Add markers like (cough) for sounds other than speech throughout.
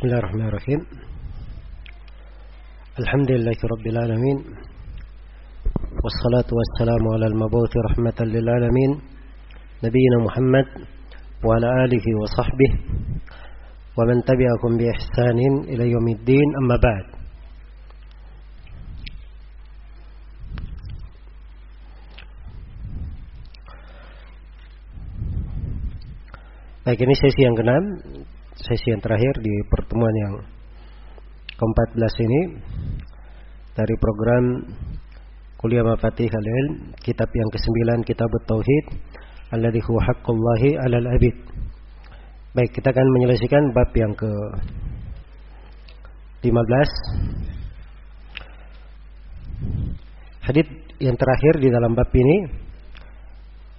بسم الله الرحمن الرحيم. الحمد لله رب العالمين والصلاة والسلام على المبعوث رحمة للعالمين نبينا محمد وعلى آله وصحبه ومن تبعكم بإحسان إلى يوم الدين. أما بعد Baik ini sesi yang keenam Sesi yang terakhir di pertemuan yang ke-14 ini Dari program Kuliah Mafatih Al-Ilm Kitab yang ke-9 Kitab Tauhid Alladhi huwa haqqullahi alal abid. Baik kita akan menyelesaikan bab yang ke 15 Hadith yang terakhir di dalam bab ini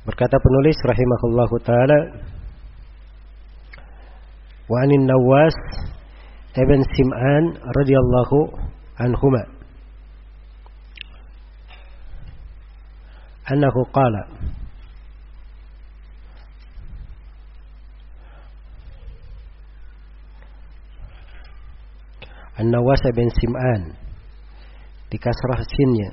Berkata penulis rahimahullahu ta'ala wa anin Nawas ibn Sim'an radhiyallahu anhuma annahu qala An-Nawas bin Sim'an di kasrah sinnya.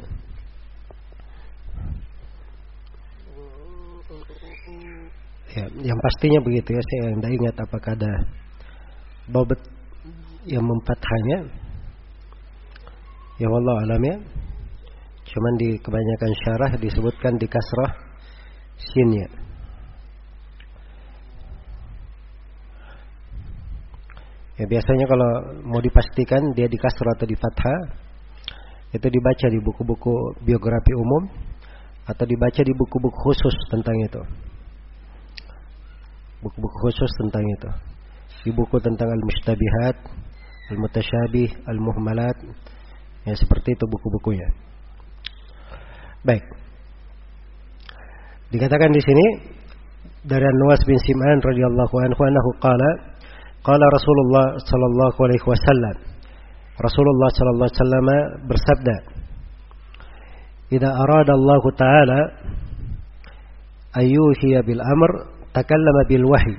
Ya, yang pastinya begitu ya saya nggak ingat apakah ada dobet yang memfathahnya. Ya Allah alam ya. Cuman di kebanyakan syarah disebutkan di kasrah sinnya. Ya biasanya kalau mau dipastikan dia di kasrah atau di fathah itu dibaca di buku-buku biografi umum atau dibaca di buku-buku khusus tentang itu. Buku-buku khusus tentang itu di buku tentang al-mustabihat, al-mutasyabih, al-muhmalat. Ya seperti itu buku-bukunya. Baik. Dikatakan di sini dari An-Nuwas bin Sim'an radhiyallahu anhu annahu qala qala Rasulullah sallallahu alaihi wasallam Rasulullah sallallahu alaihi wasallam bersabda "Idza arada Allah taala ayyuhiya bil amr takallama bil wahyi"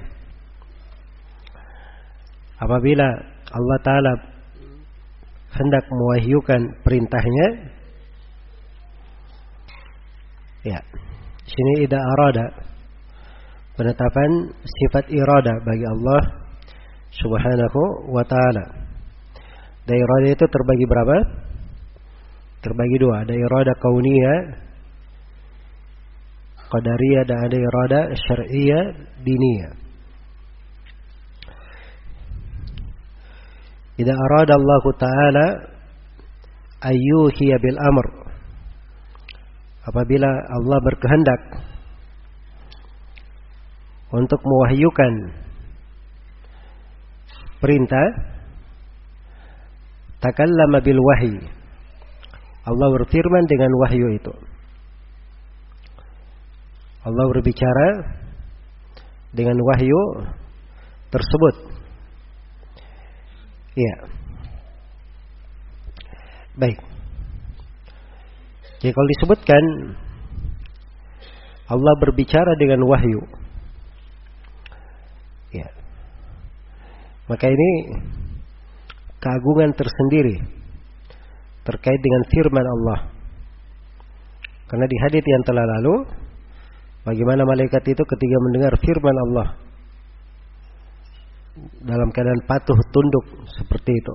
apabila Allah Ta'ala hendak mewahyukan perintahnya ya sini ida arada penetapan sifat irada bagi Allah subhanahu wa ta'ala. Dan irada itu terbagi berapa? terbagi dua. Ada irada kauniyah qadariyah dan ada irada syar'iyah diniyah Idza arada Allah taala ayyuhiya bil amr apabila Allah berkehendak untuk mewahyukan perintah takallama bil wahyi. Allah berfirman dengan wahyu itu. Allah berbicara dengan wahyu tersebut Iya. Baik. Jadi kalau disebutkan Allah berbicara dengan wahyu. Ya. Maka ini keagungan tersendiri terkait dengan firman Allah. Karena di hadis yang telah lalu bagaimana malaikat itu ketika mendengar firman Allah dalam keadaan patuh tunduk seperti itu.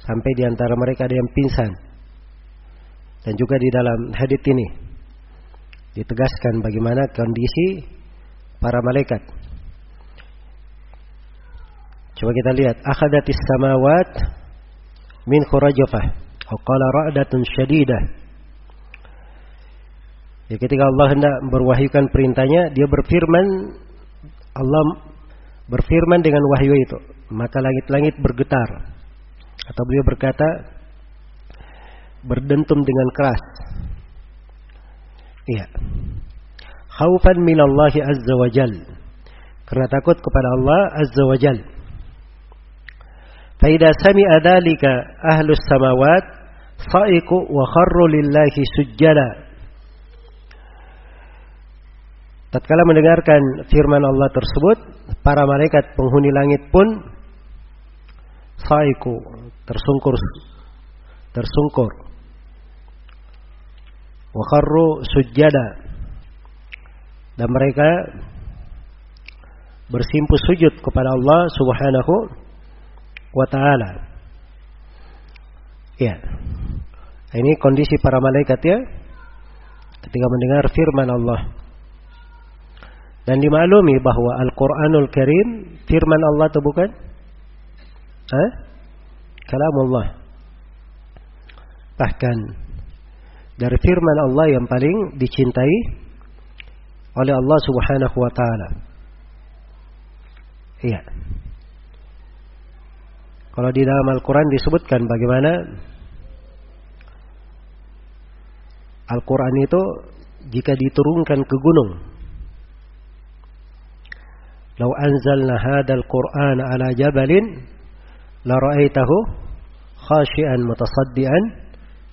Sampai di antara mereka ada yang pingsan. Dan juga di dalam hadits ini ditegaskan bagaimana kondisi para malaikat. Coba kita lihat, akhadatis samawat min khurajafah. Qala ra'datun syadidah. Ya, ketika Allah hendak berwahyukan perintahnya, dia berfirman Allah berfirman dengan wahyu itu, maka langit-langit bergetar. Atau beliau berkata, berdentum dengan keras. Iya. Khaufan minallahi azza wa jal. Karena takut kepada Allah azza wa jal. Faida sami'a dhalika ahlus samawat sa'iku wa kharru lillahi sujjada. Tatkala mendengarkan firman Allah tersebut, para malaikat penghuni langit pun saiku, tersungkur tersungkur. Wa kharru sujada. Dan mereka bersimpu sujud kepada Allah Subhanahu wa taala. Ya. Ini kondisi para malaikat ya ketika mendengar firman Allah. Dan dimaklumi bahwa Al-Qur'anul Karim firman Allah atau bukan? Hah? Allah. Bahkan dari firman Allah yang paling dicintai oleh Allah Subhanahu wa taala. Iya. Kalau di dalam Al-Quran disebutkan bagaimana Al-Quran itu jika diturunkan ke gunung. Lau anzalna hadal Quran ala jabalin la ra'aitahu khashian mutasaddian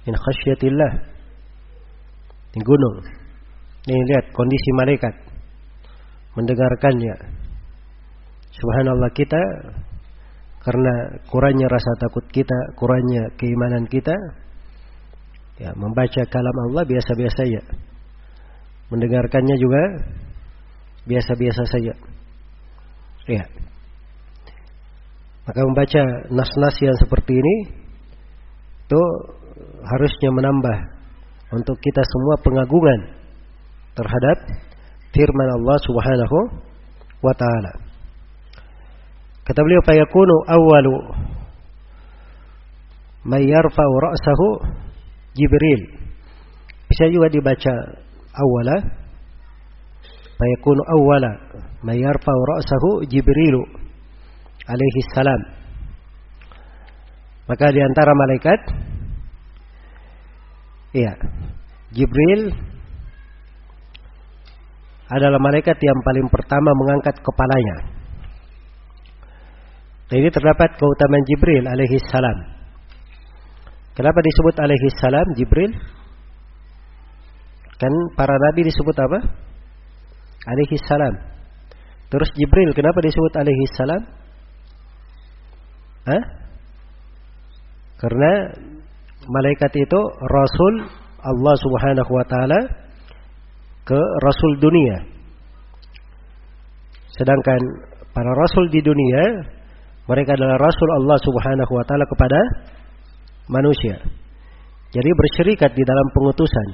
min khasyatillah. Di gunung. Ini lihat kondisi malaikat mendengarkannya. Subhanallah kita karena kurangnya rasa takut kita, kurangnya keimanan kita, Ya, membaca kalam Allah biasa-biasa saja. Mendengarkannya juga biasa-biasa saja. Ya. Maka membaca nas-nas yang seperti ini itu harusnya menambah untuk kita semua pengagungan terhadap firman Allah Subhanahu wa taala. Kata beliau fayakunu awwalu may yarfa'u ra'sahu Jibril. Bisa juga dibaca awala. Fayakunu awala. Mayarfa'u ra'sahu Jibrilu. Alaihi salam. Maka di antara malaikat. Iya. Jibril adalah malaikat yang paling pertama mengangkat kepalanya. Dan ini terdapat keutamaan Jibril alaihi salam. Kenapa disebut alaihi salam Jibril? Kan para nabi disebut apa? Alaihi salam. Terus Jibril kenapa disebut alaihi salam? Hah? Karena malaikat itu rasul Allah Subhanahu wa taala ke rasul dunia. Sedangkan para rasul di dunia mereka adalah rasul Allah Subhanahu wa taala kepada manusia. Jadi bersyirikat di dalam pengutusan.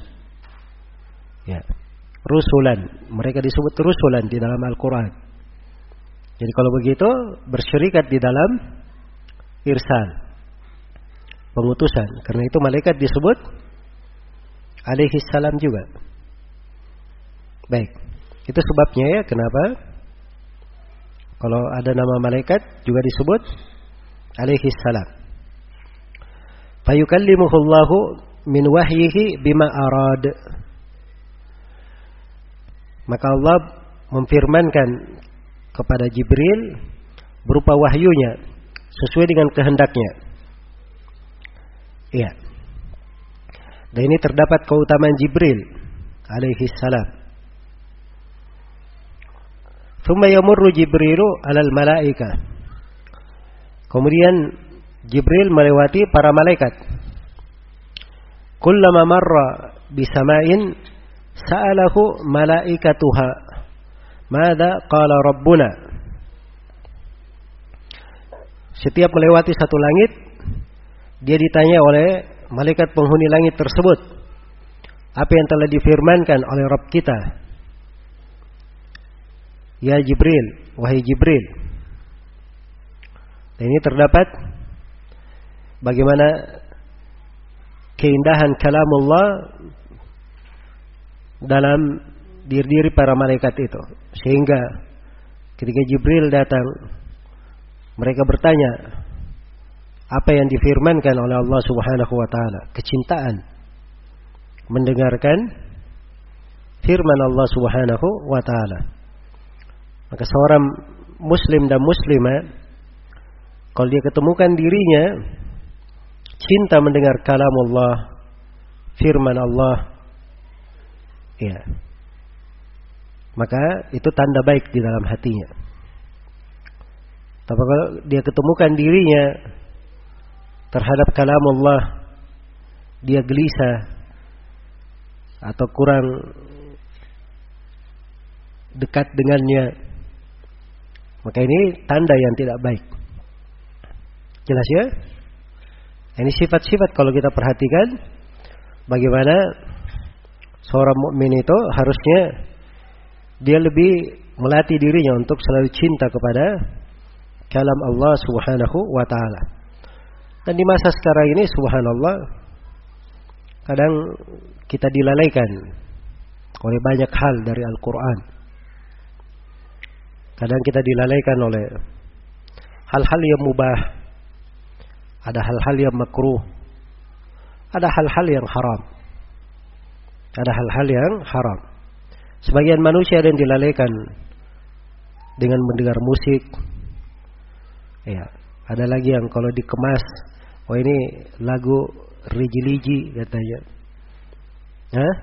Ya. Rusulan. Mereka disebut rusulan di dalam Al-Quran. Jadi kalau begitu bersyirikat di dalam irsal. Pengutusan. Karena itu malaikat disebut alaihi salam juga. Baik. Itu sebabnya ya kenapa kalau ada nama malaikat juga disebut alaihi salam. Fayukallimuhu Allahu min wahyihi bima arad. Maka Allah memfirmankan kepada Jibril berupa wahyunya sesuai dengan kehendaknya. Iya. Dan ini terdapat keutamaan Jibril alaihi salam. Thumma yamurru Jibrilu alal malaika. Kemudian Jibril melewati para malaikat. Kullama marra bisama'in sa'alahu malaikatuha. Mada qala rabbuna? Setiap melewati satu langit, dia ditanya oleh malaikat penghuni langit tersebut. Apa yang telah difirmankan oleh Rabb kita? Ya Jibril, wahai Jibril. Dan ini terdapat bagaimana keindahan kalamullah dalam diri-diri para malaikat itu. Sehingga ketika Jibril datang, mereka bertanya, apa yang difirmankan oleh Allah Subhanahu wa taala? Kecintaan mendengarkan firman Allah Subhanahu wa taala. Maka seorang muslim dan muslimah kalau dia ketemukan dirinya cinta mendengar kalam Allah, firman Allah. Ya. maka itu tanda baik di dalam hatinya. Tapi kalau dia ketemukan dirinya terhadap kalam Allah, dia gelisah atau kurang dekat dengannya, maka ini tanda yang tidak baik. Jelas ya? Ini sifat-sifat kalau kita perhatikan bagaimana seorang mukmin itu harusnya dia lebih melatih dirinya untuk selalu cinta kepada kalam Allah Subhanahu wa taala. Dan di masa sekarang ini subhanallah kadang kita dilalaikan oleh banyak hal dari Al-Qur'an. Kadang kita dilalaikan oleh hal-hal yang mubah. Ada hal-hal yang makruh. Ada hal-hal yang haram. Ada hal-hal yang haram. Sebagian manusia yang dilalaikan dengan mendengar musik. Ya, ada lagi yang kalau dikemas, oh ini lagu rigi-ligi katanya. Hah?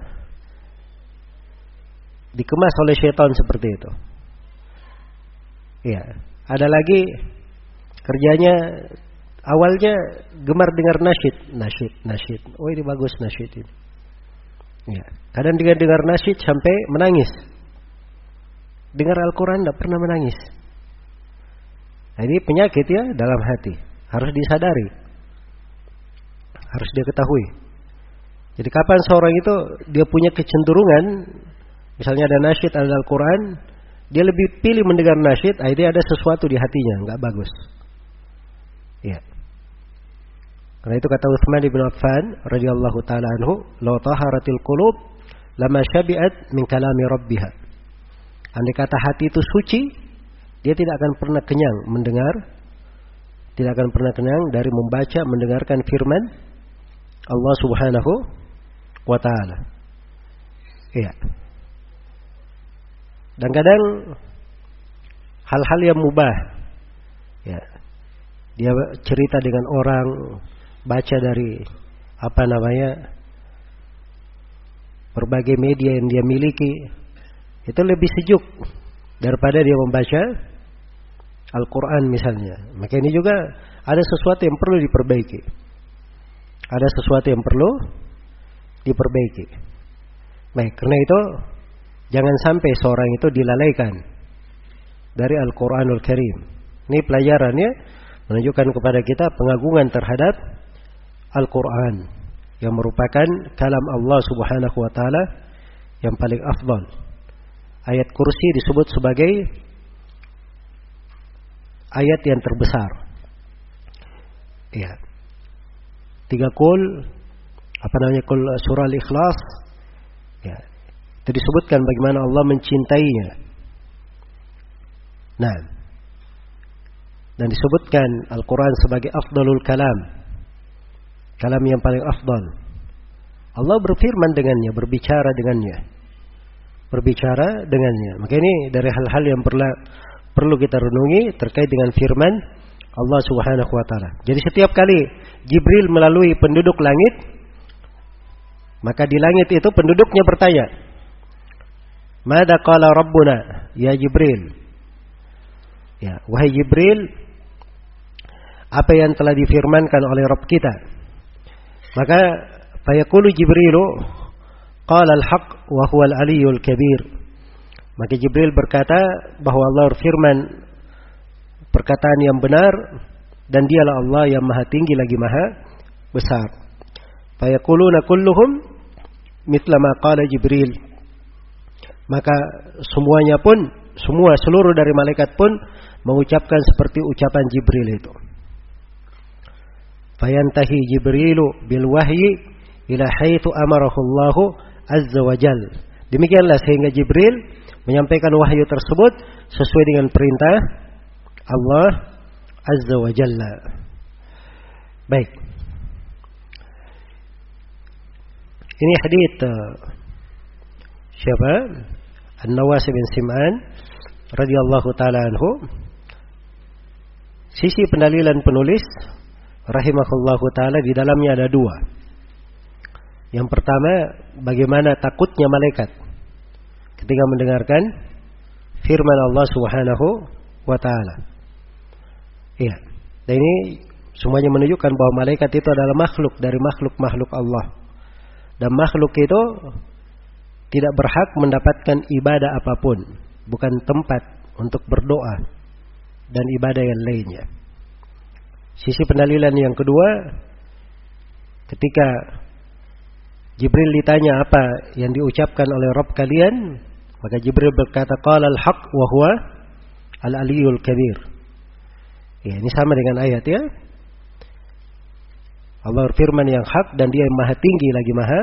Dikemas oleh syaitan seperti itu. Ya, ada lagi kerjanya awalnya gemar dengar nasyid, nasyid, nasyid. Oh ini bagus nasyid ini. Ya. Kadang dengan dengar nasyid sampai menangis. Dengar Al-Quran tidak pernah menangis. Nah, ini penyakit ya dalam hati. Harus disadari. Harus dia ketahui. Jadi kapan seorang itu dia punya kecenderungan, misalnya ada nasyid, ada Al-Quran, dia lebih pilih mendengar nasyid, ini ada sesuatu di hatinya, nggak bagus. Ya. Karena itu kata Utsman bin Affan radhiyallahu taala anhu, "Law taharatil qulub lama syabi'at min kalami rabbiha." Andai kata hati itu suci, dia tidak akan pernah kenyang mendengar, tidak akan pernah kenyang dari membaca, mendengarkan firman Allah Subhanahu wa taala. Iya. Dan kadang hal-hal yang mubah ya. Dia cerita dengan orang baca dari apa namanya berbagai media yang dia miliki itu lebih sejuk daripada dia membaca Al-Quran misalnya. Maka ini juga ada sesuatu yang perlu diperbaiki. Ada sesuatu yang perlu diperbaiki. Baik, karena itu jangan sampai seorang itu dilalaikan dari Al-Quranul Karim. Ini pelajarannya menunjukkan kepada kita pengagungan terhadap Al-Quran yang merupakan kalam Allah Subhanahu wa taala yang paling afdal. Ayat kursi disebut sebagai ayat yang terbesar. Ya. Tiga kul apa namanya kul surah Al-Ikhlas ya. Itu disebutkan bagaimana Allah mencintainya. Nah, dan disebutkan Al-Quran sebagai afdalul kalam kalam yang paling afdal. Allah berfirman dengannya, berbicara dengannya. Berbicara dengannya. Maka ini dari hal-hal yang perlu perlu kita renungi terkait dengan firman Allah Subhanahu wa taala. Jadi setiap kali Jibril melalui penduduk langit, maka di langit itu penduduknya bertanya, "Mada qala rabbuna ya Jibril?" Ya, wahai Jibril, apa yang telah difirmankan oleh Rabb kita? Maka fayaqulu Jibrilu qala al-haq wa huwa al-aliyyul kabir. Maka Jibril berkata bahwa Allah berfirman perkataan yang benar dan dialah Allah yang maha tinggi lagi maha besar. Fayaquluna kulluhum mithla ma qala Jibril. Maka semuanya pun semua seluruh dari malaikat pun mengucapkan seperti ucapan Jibril itu fayantahi Jibrilu bil wahyi ila haitsu amarahu Allah azza wa jal. Demikianlah sehingga Jibril menyampaikan wahyu tersebut sesuai dengan perintah Allah azza wa jalla. Baik. Ini hadis uh, siapa? An-Nawas bin Sim'an radhiyallahu taala anhu. Sisi pendalilan penulis rahimahullahu taala di dalamnya ada dua. Yang pertama, bagaimana takutnya malaikat ketika mendengarkan firman Allah Subhanahu wa taala. Iya. Dan ini semuanya menunjukkan bahwa malaikat itu adalah makhluk dari makhluk-makhluk Allah. Dan makhluk itu tidak berhak mendapatkan ibadah apa pun, bukan tempat untuk berdoa dan ibadah yang lainnya. Sisi pendalilan yang kedua, ketika Jibril ditanya apa yang diucapkan oleh Rob kalian, maka Jibril berkata, "Qala al-haq wa huwa al-aliyul kabir." Ya, ini sama dengan ayat ya. Allah berfirman yang hak dan dia yang maha tinggi lagi maha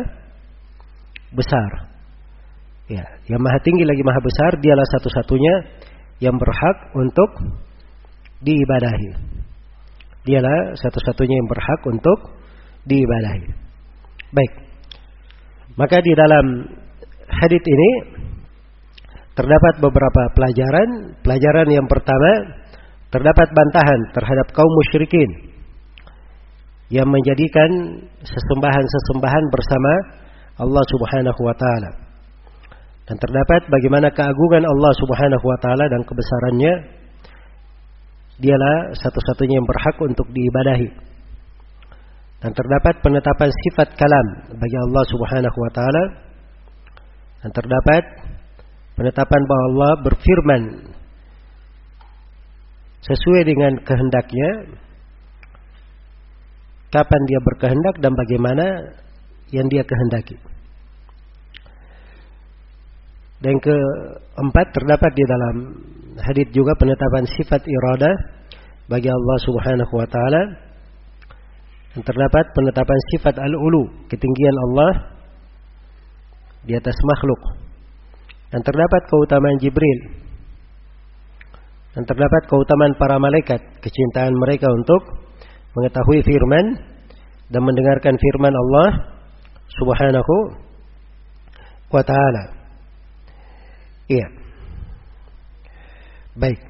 besar. Ya, yang maha tinggi lagi maha besar dialah satu-satunya yang berhak untuk diibadahi. Dialah satu-satunya yang berhak untuk diibadahi. Baik. Maka di dalam hadis ini terdapat beberapa pelajaran. Pelajaran yang pertama, terdapat bantahan terhadap kaum musyrikin yang menjadikan sesembahan-sesembahan bersama Allah Subhanahu wa taala. Dan terdapat bagaimana keagungan Allah Subhanahu wa taala dan kebesarannya dialah satu-satunya yang berhak untuk diibadahi. Dan terdapat penetapan sifat kalam bagi Allah Subhanahu wa taala. Dan terdapat penetapan bahwa Allah berfirman sesuai dengan kehendaknya kapan dia berkehendak dan bagaimana yang dia kehendaki. Dan keempat terdapat di dalam hadis juga penetapan sifat irada bagi Allah Subhanahu wa taala. Terdapat penetapan sifat al-ulu, ketinggian Allah di atas makhluk. Dan terdapat keutamaan Jibril. Dan terdapat keutamaan para malaikat, kecintaan mereka untuk mengetahui firman dan mendengarkan firman Allah Subhanahu wa taala. Iya. Baik.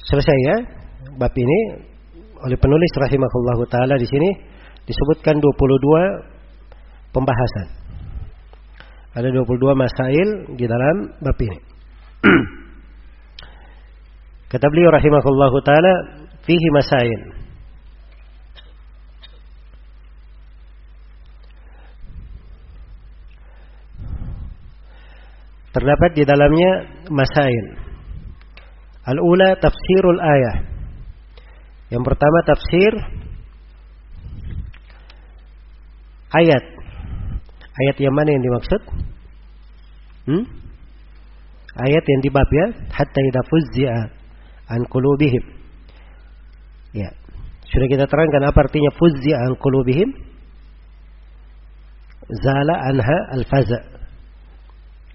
Selesai ya bab ini oleh penulis rahimahullahu taala di sini disebutkan 22 pembahasan. Ada 22 masail di dalam bab ini. (clears throat) Kata beliau rahimahullahu taala fihi masail. Terdapat di dalamnya masail. Al-ula tafsirul ayah. Yang pertama tafsir ayat. Ayat yang mana yang dimaksud? Hmm? Ayat yang di bab ya, hatta idza fuzzi'a an qulubihim. Ya. Sudah kita terangkan apa artinya fuzzi'a an qulubihim? Zala anha al-faza.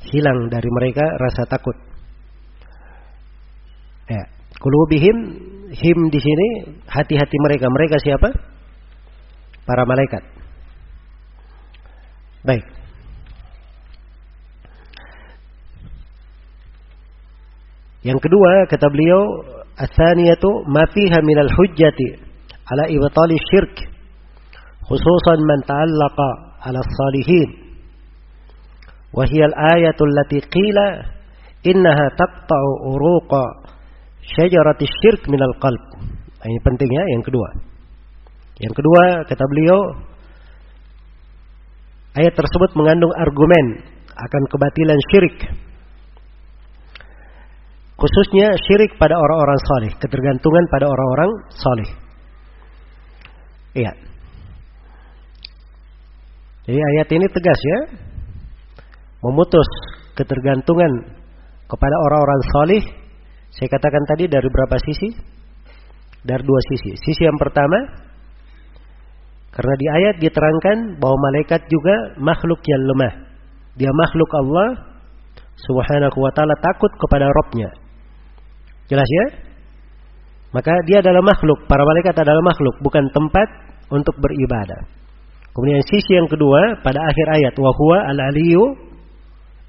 Hilang dari mereka rasa takut. Ya. Qulubihim him di sini hati-hati mereka. Mereka siapa? Para malaikat. Baik. Yang kedua kata beliau, "Atsaniyatu ma fiha min al-hujjati ala ibtali syirk khususan man ta'allaqa ala salihin." وهي ayatul التي قيل إنها تقطع uruqa شجرة الشرك من القلب nah, Ini pentingnya yang kedua. Yang kedua kata beliau ayat tersebut mengandung argumen akan kebatilan syirik. Khususnya syirik pada orang-orang saleh, ketergantungan pada orang-orang saleh. Iya. Jadi ayat ini tegas ya, Memutus ketergantungan kepada orang-orang saleh saya katakan tadi dari berapa sisi? Dari dua sisi. Sisi yang pertama, karena di ayat diterangkan bahwa malaikat juga makhluk yang lemah. Dia makhluk Allah subhanahu wa ta'ala takut kepada Robnya. Jelas ya? Maka dia adalah makhluk. Para malaikat adalah makhluk. Bukan tempat untuk beribadah. Kemudian sisi yang kedua pada akhir ayat. Wahuwa al-aliyu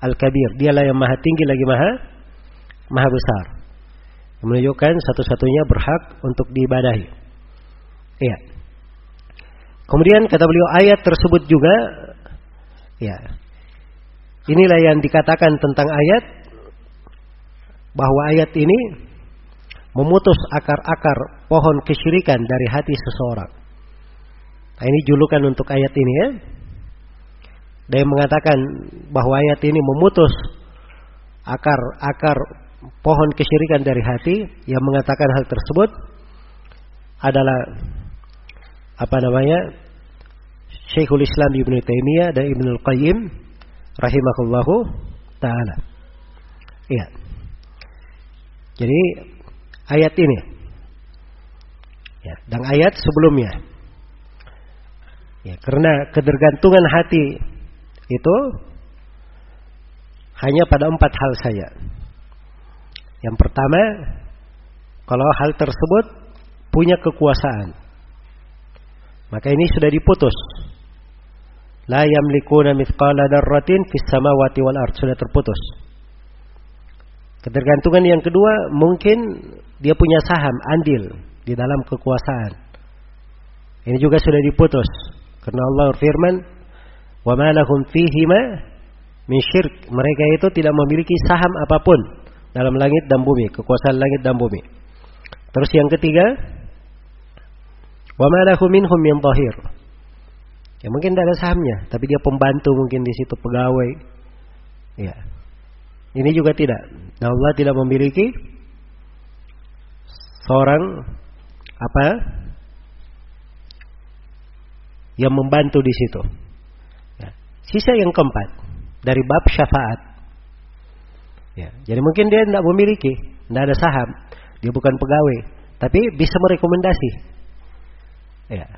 al-kabir. Dialah yang maha tinggi lagi maha, maha besar. menunjukkan satu-satunya berhak untuk diibadahi. Iya. Kemudian kata beliau ayat tersebut juga ya. Inilah yang dikatakan tentang ayat bahwa ayat ini memutus akar-akar pohon kesyirikan dari hati seseorang. Nah, ini julukan untuk ayat ini ya. Dia mengatakan bahwa ayat ini memutus akar-akar pohon kesyirikan dari hati yang mengatakan hal tersebut adalah apa namanya Syekhul Islam Ibnu Taimiyah dan Ibnu Qayyim rahimahullahu taala. Iya. Jadi ayat ini ya, dan ayat sebelumnya. Ya, karena ketergantungan hati itu hanya pada empat hal saja. Yang pertama, kalau hal tersebut punya kekuasaan, maka ini sudah diputus. La yamlikuna mithqala darratin fis samawati wal ard sudah terputus. Ketergantungan yang kedua mungkin dia punya saham, andil di dalam kekuasaan. Ini juga sudah diputus. Karena Allah firman, "Wa ma lahum fihima min syirk." Mereka itu tidak memiliki saham apa pun dalam langit dan bumi, kekuasaan langit dan bumi. Terus yang ketiga, lahu minhum min dhahir. Ya mungkin tidak ada sahamnya, tapi dia pembantu mungkin di situ pegawai. Ya. Ini juga tidak. Nah, Allah tidak memiliki seorang apa yang membantu di situ. Sisa yang keempat dari bab syafaat. Ya, jadi mungkin dia tidak memiliki, tidak ada saham, dia bukan pegawai, tapi bisa merekomendasi. Ya,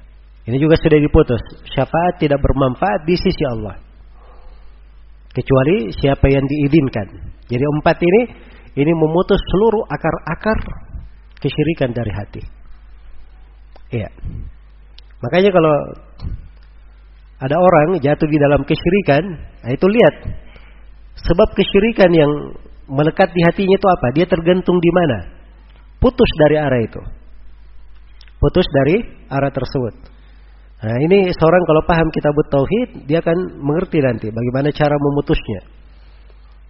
ini juga sudah diputus. Syafaat tidak bermanfaat di sisi Allah, kecuali siapa yang diizinkan. Jadi empat ini, ini memutus seluruh akar-akar kesyirikan dari hati. Iya. Makanya kalau ada orang jatuh di dalam kesyirikan, nah itu lihat sebab kesyirikan yang melekat di hatinya itu apa? Dia tergantung di mana? Putus dari arah itu. Putus dari arah tersebut. Nah, ini seorang kalau paham kitab tauhid, dia akan mengerti nanti bagaimana cara memutusnya.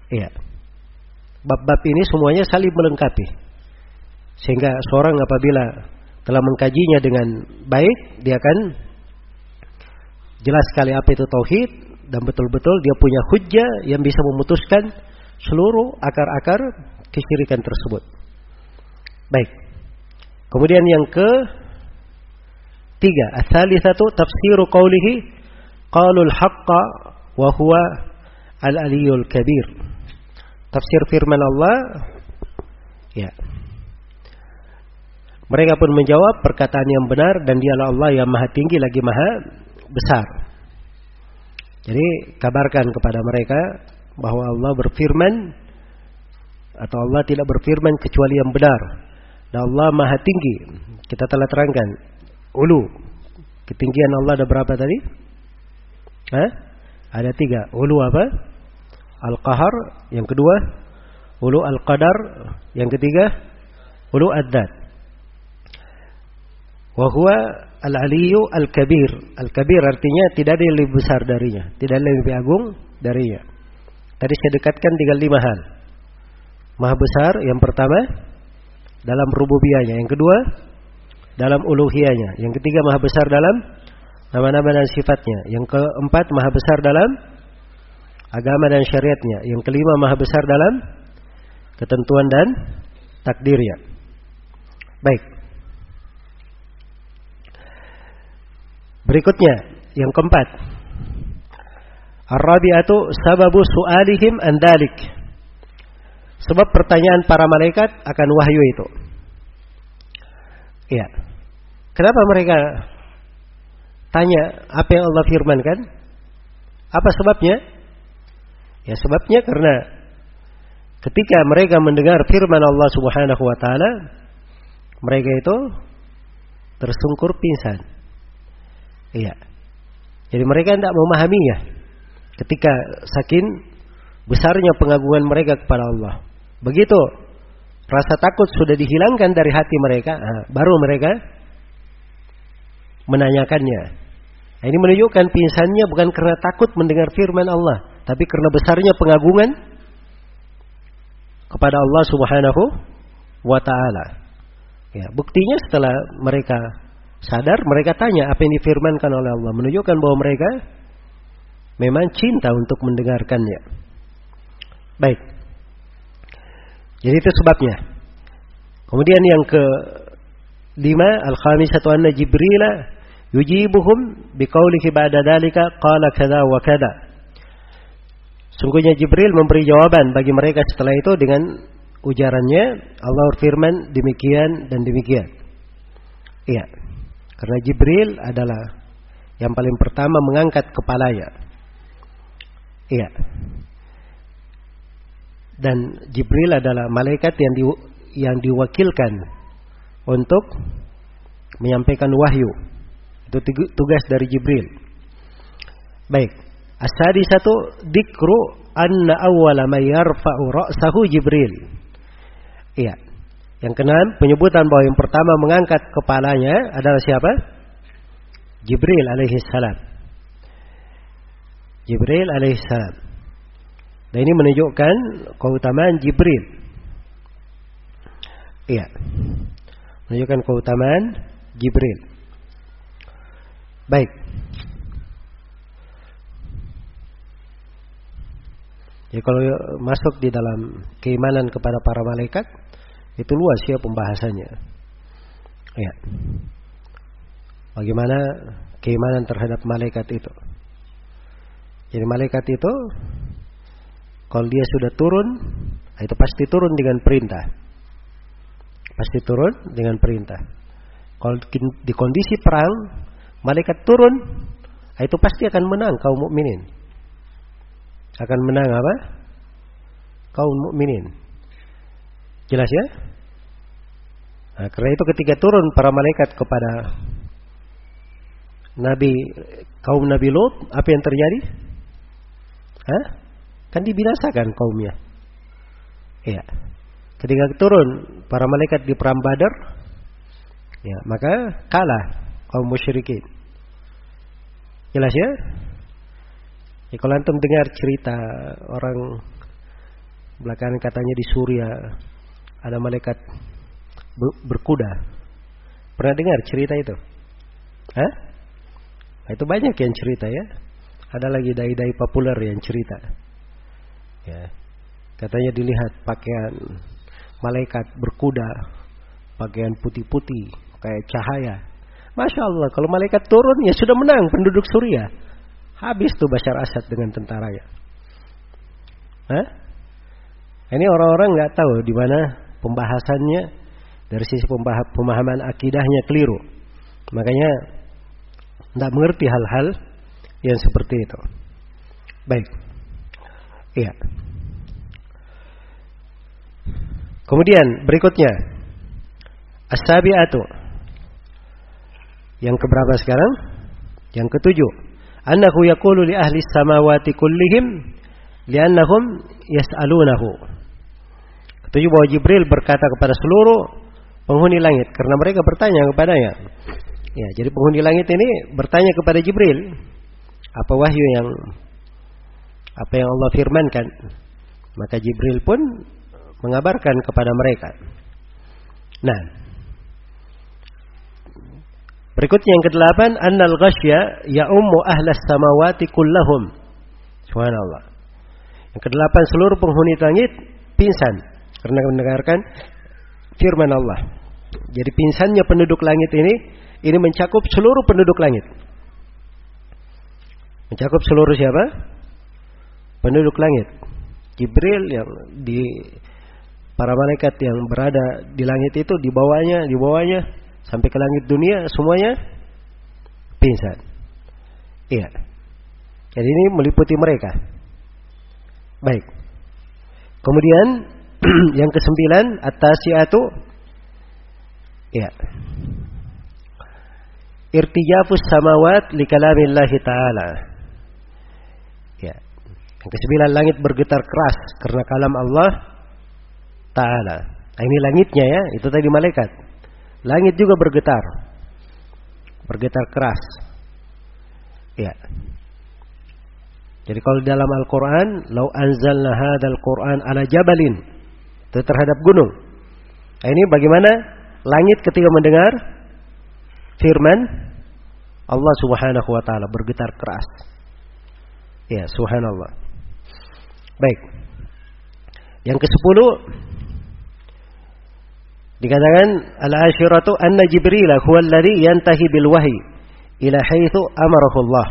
Iya. Bab-bab ini semuanya saling melengkapi. Sehingga seorang apabila telah mengkajinya dengan baik, dia akan jelas sekali apa itu tauhid dan betul-betul dia punya hujjah yang bisa memutuskan seluruh akar-akar kesyirikan tersebut. Baik. Kemudian yang ke tiga, satu tafsiru qawlihi qalul haqqa wa huwa al-aliyul kabir. Tafsir firman Allah ya. Mereka pun menjawab perkataan yang benar dan dialah Allah yang maha tinggi lagi maha besar. Jadi kabarkan kepada mereka bahwa Allah berfirman atau Allah tidak berfirman kecuali yang benar. Dan Allah Maha Tinggi. Kita telah terangkan ulu. Ketinggian Allah ada berapa tadi? Hah? Ada tiga. Ulu apa? Al-Qahar. Yang kedua, ulu Al-Qadar. Yang ketiga, ulu Ad-Dat. Wahua Al-Aliyu Al-Kabir. Al-Kabir artinya tidak ada yang lebih besar darinya. Tidak ada yang lebih agung darinya. Tadi saya dekatkan tinggal lima hal. Maha besar yang pertama dalam rububiyahnya, yang kedua dalam uluhiyahnya, yang ketiga maha besar dalam nama-nama dan sifatnya, yang keempat maha besar dalam agama dan syariatnya, yang kelima maha besar dalam ketentuan dan takdirnya. Baik. Berikutnya yang keempat Ar-rabi'atu sababu su'alihim andalik. Sebab pertanyaan para malaikat akan wahyu itu. Iya. Kenapa mereka tanya apa yang Allah firmankan? Apa sebabnya? Ya sebabnya karena ketika mereka mendengar firman Allah Subhanahu wa taala, mereka itu tersungkur pingsan. Iya. Jadi mereka tidak memahaminya. Ketika saking besarnya pengagungan mereka kepada Allah. Begitu rasa takut sudah dihilangkan dari hati mereka, baru mereka menanyakannya. Ini menunjukkan pingsannya bukan karena takut mendengar firman Allah, tapi karena besarnya pengagungan kepada Allah Subhanahu wa taala. Ya, buktinya setelah mereka sadar, mereka tanya apa yang difirmankan oleh Allah, menunjukkan bahwa mereka memang cinta untuk mendengarkannya. Baik. Jadi itu sebabnya. Kemudian yang ke lima al-khamisatu anna Jibril yujibuhum biqaulihi ba'da dalika qala kada wa kada. Sungguhnya Jibril memberi jawaban bagi mereka setelah itu dengan ujarannya Allah berfirman demikian dan demikian. Iya. Karena Jibril adalah yang paling pertama mengangkat kepalanya. Iya. Dan Jibril adalah malaikat yang di, yang diwakilkan untuk menyampaikan wahyu. Itu tugas dari Jibril. Baik. Asadi satu dikru anna awwala may yarfa'u ra'sahu Jibril. Iya. Yang keenam, penyebutan bahwa yang pertama mengangkat kepalanya adalah siapa? Jibril alaihi salam. Jibril alaihi salam. Dan ini menunjukkan keutamaan Jibril. Iya. Menunjukkan keutamaan Jibril. Baik. Ya kalau masuk di dalam keimanan kepada para malaikat, itu luas ya pembahasannya. Ya. Bagaimana keimanan terhadap malaikat itu? Jadi malaikat itu kalau dia sudah turun, itu pasti turun dengan perintah. Pasti turun dengan perintah. Kalau di kondisi perang, malaikat turun, itu pasti akan menang kaum mukminin. Akan menang apa? Kaum mukminin. Jelas ya? Nah, karena itu ketika turun para malaikat kepada Nabi kaum Nabi Lut, apa yang terjadi? Hah? Kan dibinasakan kaumnya. Iya. Ketika turun para malaikat di perang Badar, ya, maka kalah kaum musyrikin. Jelas ya? Ya kalau antum dengar cerita orang belakangan katanya di Suriah ada malaikat berkuda. Pernah dengar cerita itu? Hah? Nah, itu banyak yang cerita ya. Ada lagi dai-dai populer yang cerita. Ya. Katanya dilihat pakaian malaikat berkuda, pakaian putih-putih, kayak cahaya. Masya Allah, kalau malaikat turun ya sudah menang penduduk Suriah. Habis tuh Bashar Asad dengan tentaranya. Hah? Ini orang-orang nggak tahu di mana pembahasannya dari sisi pemahaman akidahnya keliru. Makanya tidak mengerti hal-hal yang seperti itu. Baik. Iya. Kemudian berikutnya As-sabi'atu Yang keberapa sekarang? Yang ketujuh Annahu yaqulu li ahli samawati kullihim li'annahum yas'alunahu Ketujuh bahwa Jibril berkata kepada seluruh penghuni langit karena mereka bertanya kepadanya. Ya, jadi penghuni langit ini bertanya kepada Jibril apa wahyu yang apa yang Allah firmankan. Maka Jibril pun mengabarkan kepada mereka. Nah, berikutnya yang kedelapan, annal ghasya ya ummu ahlas samawati kullahum. Subhanallah. Yang kedelapan seluruh penghuni langit pingsan karena mendengarkan firman Allah. Jadi pingsannya penduduk langit ini ini mencakup seluruh penduduk langit. Mencakup seluruh siapa? Penduduk langit. Jibril yang di para malaikat yang berada di langit itu di bawahnya, di bawahnya sampai ke langit dunia semuanya pingsan. Iya. Jadi ini meliputi mereka. Baik. Kemudian (clears throat) yang kesembilan at-tasi'atu ya. Irtijafus samawat li kalamillahi ta'ala. Ya. Yang kesembilan langit bergetar keras karena kalam Allah taala. Nah, ini langitnya ya, itu tadi malaikat. Langit juga bergetar. Bergetar keras. Ya. Jadi kalau dalam Al-Quran, lau anzalna hadal Quran ala jabalin. Itu terhadap gunung. Nah, ini bagaimana langit ketika mendengar firman Allah Subhanahu wa taala bergetar keras. Ya, subhanallah. Baik. Yang ke-10 dikatakan al-ashiratu anna Jibril huwa alladhi yantahi bil wahyi ila haitsu amarahu Allah.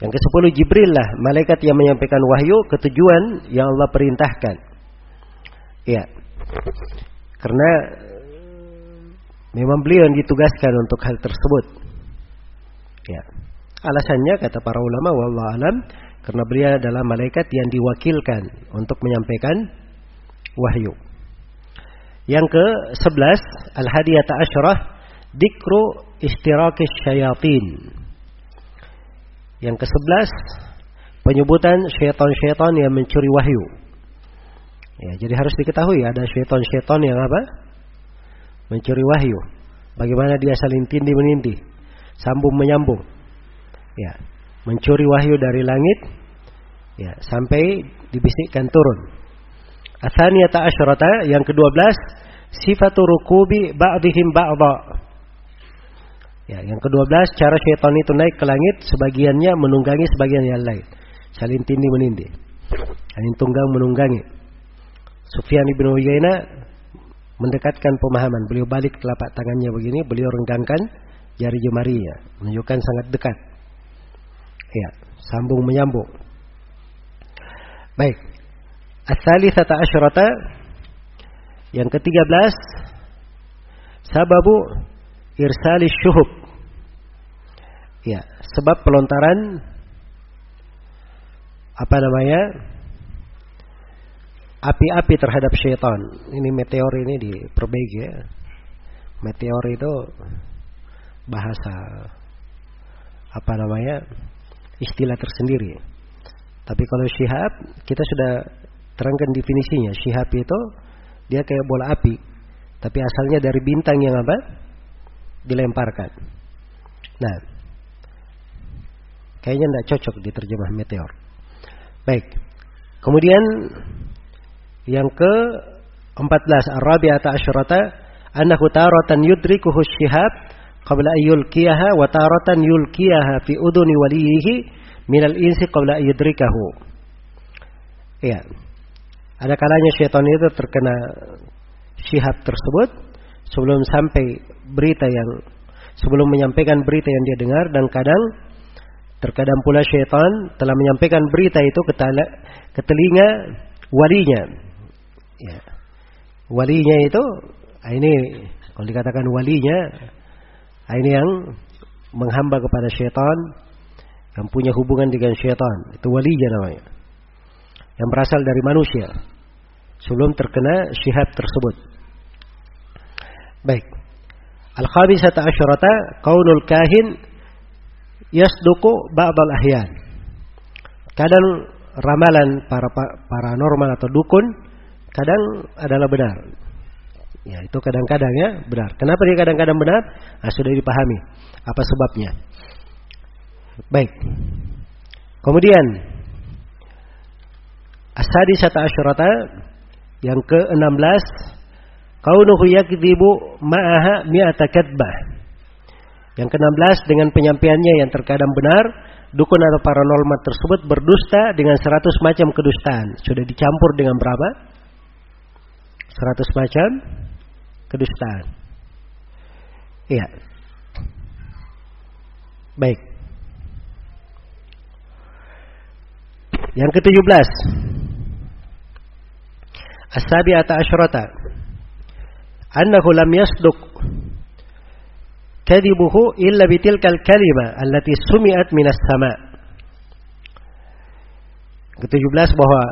Yang ke-10 Jibril lah malaikat yang menyampaikan wahyu ke tujuan yang Allah perintahkan. Ya. Karena memang beliau yang ditugaskan untuk hal tersebut. Ya. Alasannya kata para ulama wallahu alam karena beliau adalah malaikat yang diwakilkan untuk menyampaikan wahyu. Yang ke-11 al-hadiyata asyrah dikru istirakis syayatin. Yang ke-11 penyebutan syaitan-syaitan yang mencuri wahyu. Ya, jadi harus diketahui ada syaitan-syaitan yang apa? Mencuri wahyu. Bagaimana dia saling tindih menindih, sambung menyambung. Ya, mencuri wahyu dari langit ya sampai dibisikkan turun. Atsaniyata asyrata yang ke-12 sifatu rukubi ba'dihim ba'dha Ya, yang ke-12 cara syaitan itu naik ke langit sebagiannya menunggangi sebagian yang lain. Saling tindih menindih. Saling tunggang menunggangi. Sufyan ibn Uyaina mendekatkan pemahaman. Beliau balik telapak tangannya begini, beliau renggangkan jari jemarinya, menunjukkan sangat dekat. Ya, sambung menyambung. Baik. As-salisata asyrata yang ke-13 sababu irsali syuhub. Ya, sebab pelontaran apa namanya? Api-api terhadap syaitan. Ini meteor ini diperbaiki ya. Meteor itu bahasa apa namanya? istilah tersendiri. Tapi kalau syihab kita sudah terangkan definisinya. Syihab itu dia kayak bola api, tapi asalnya dari bintang yang apa? dilemparkan. Nah, kayaknya tidak cocok diterjemah meteor. Baik. Kemudian yang ke 14 Ar-Rabi'ata asyrata annahu taratan yudrikuhu syihab qabla wa taratan fi uduni waliyihi minal. Iya. Ada kalanya syaitan itu terkena syihab tersebut sebelum sampai berita yang sebelum menyampaikan berita yang dia dengar dan kadang terkadang pula syaitan telah menyampaikan berita itu ke telinga walinya. Ya. Walinya itu ah, ini kalau dikatakan walinya ah, ini yang menghamba kepada syaitan yang punya hubungan dengan syaitan itu walinya namanya yang berasal dari manusia sebelum terkena syihab tersebut. Baik. Al-khamisata asyarata kaunul kahin yasduku ba'dal ahyan. Kadang ramalan para paranormal atau dukun kadang adalah benar. Ya, itu kadang-kadang ya benar. Kenapa dia kadang-kadang benar? Nah, sudah dipahami apa sebabnya. Baik. Kemudian as-sadisata asyarata yang ke-16 Kaunuhu yakdzibu ma'aha mi'ata kadbah. Yang ke-16 dengan penyampaiannya yang terkadang benar, dukun atau paranormal tersebut berdusta dengan 100 macam kedustaan. Sudah dicampur dengan berapa? 100 macam kedustaan. Iya. Baik. Yang ke-17. As-sabi'ata asyrata annahu lam yasduq kadibuhu illa bitilkal kalima allati sumi'at minas sama. Ke-17 bahwa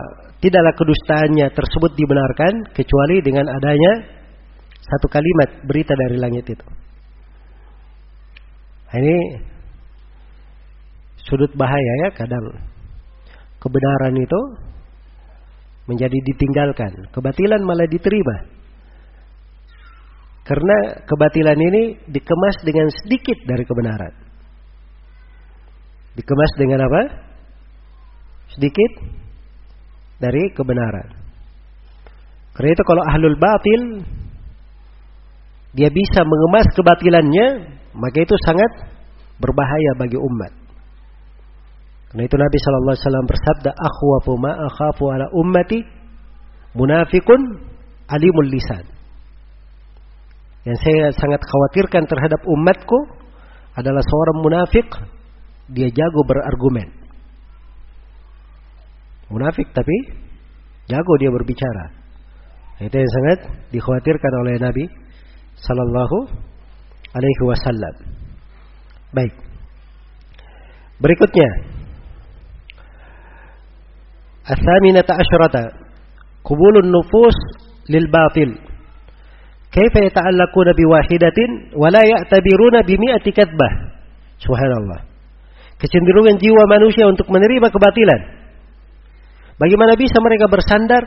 tidaklah kedustaannya tersebut dibenarkan kecuali dengan adanya satu kalimat berita dari langit itu. Nah, ini sudut bahaya ya kadang kebenaran itu menjadi ditinggalkan. Kebatilan malah diterima. Karena kebatilan ini dikemas dengan sedikit dari kebenaran. Dikemas dengan apa? Sedikit dari kebenaran. Karena itu kalau ahlul batil dia bisa mengemas kebatilannya, maka itu sangat berbahaya bagi umat. Karena itu Nabi Shallallahu Alaihi Wasallam bersabda, "Akhwafu ma akhafu ala ummati munafikun alimul lisan." Yang saya sangat khawatirkan terhadap umatku adalah seorang munafik, dia jago berargumen. Munafik tapi jago dia berbicara. Itu yang sangat dikhawatirkan oleh Nabi sallallahu alaihi wasallam. Baik. Berikutnya As-saminata asyrata Qubulun nufus lil batil Kaifa yata'allaquna biwahidatin wa la ya'tabiruna bimi'ati kadzbah. Subhanallah. Kecenderungan jiwa manusia untuk menerima kebatilan. Bagaimana bisa mereka bersandar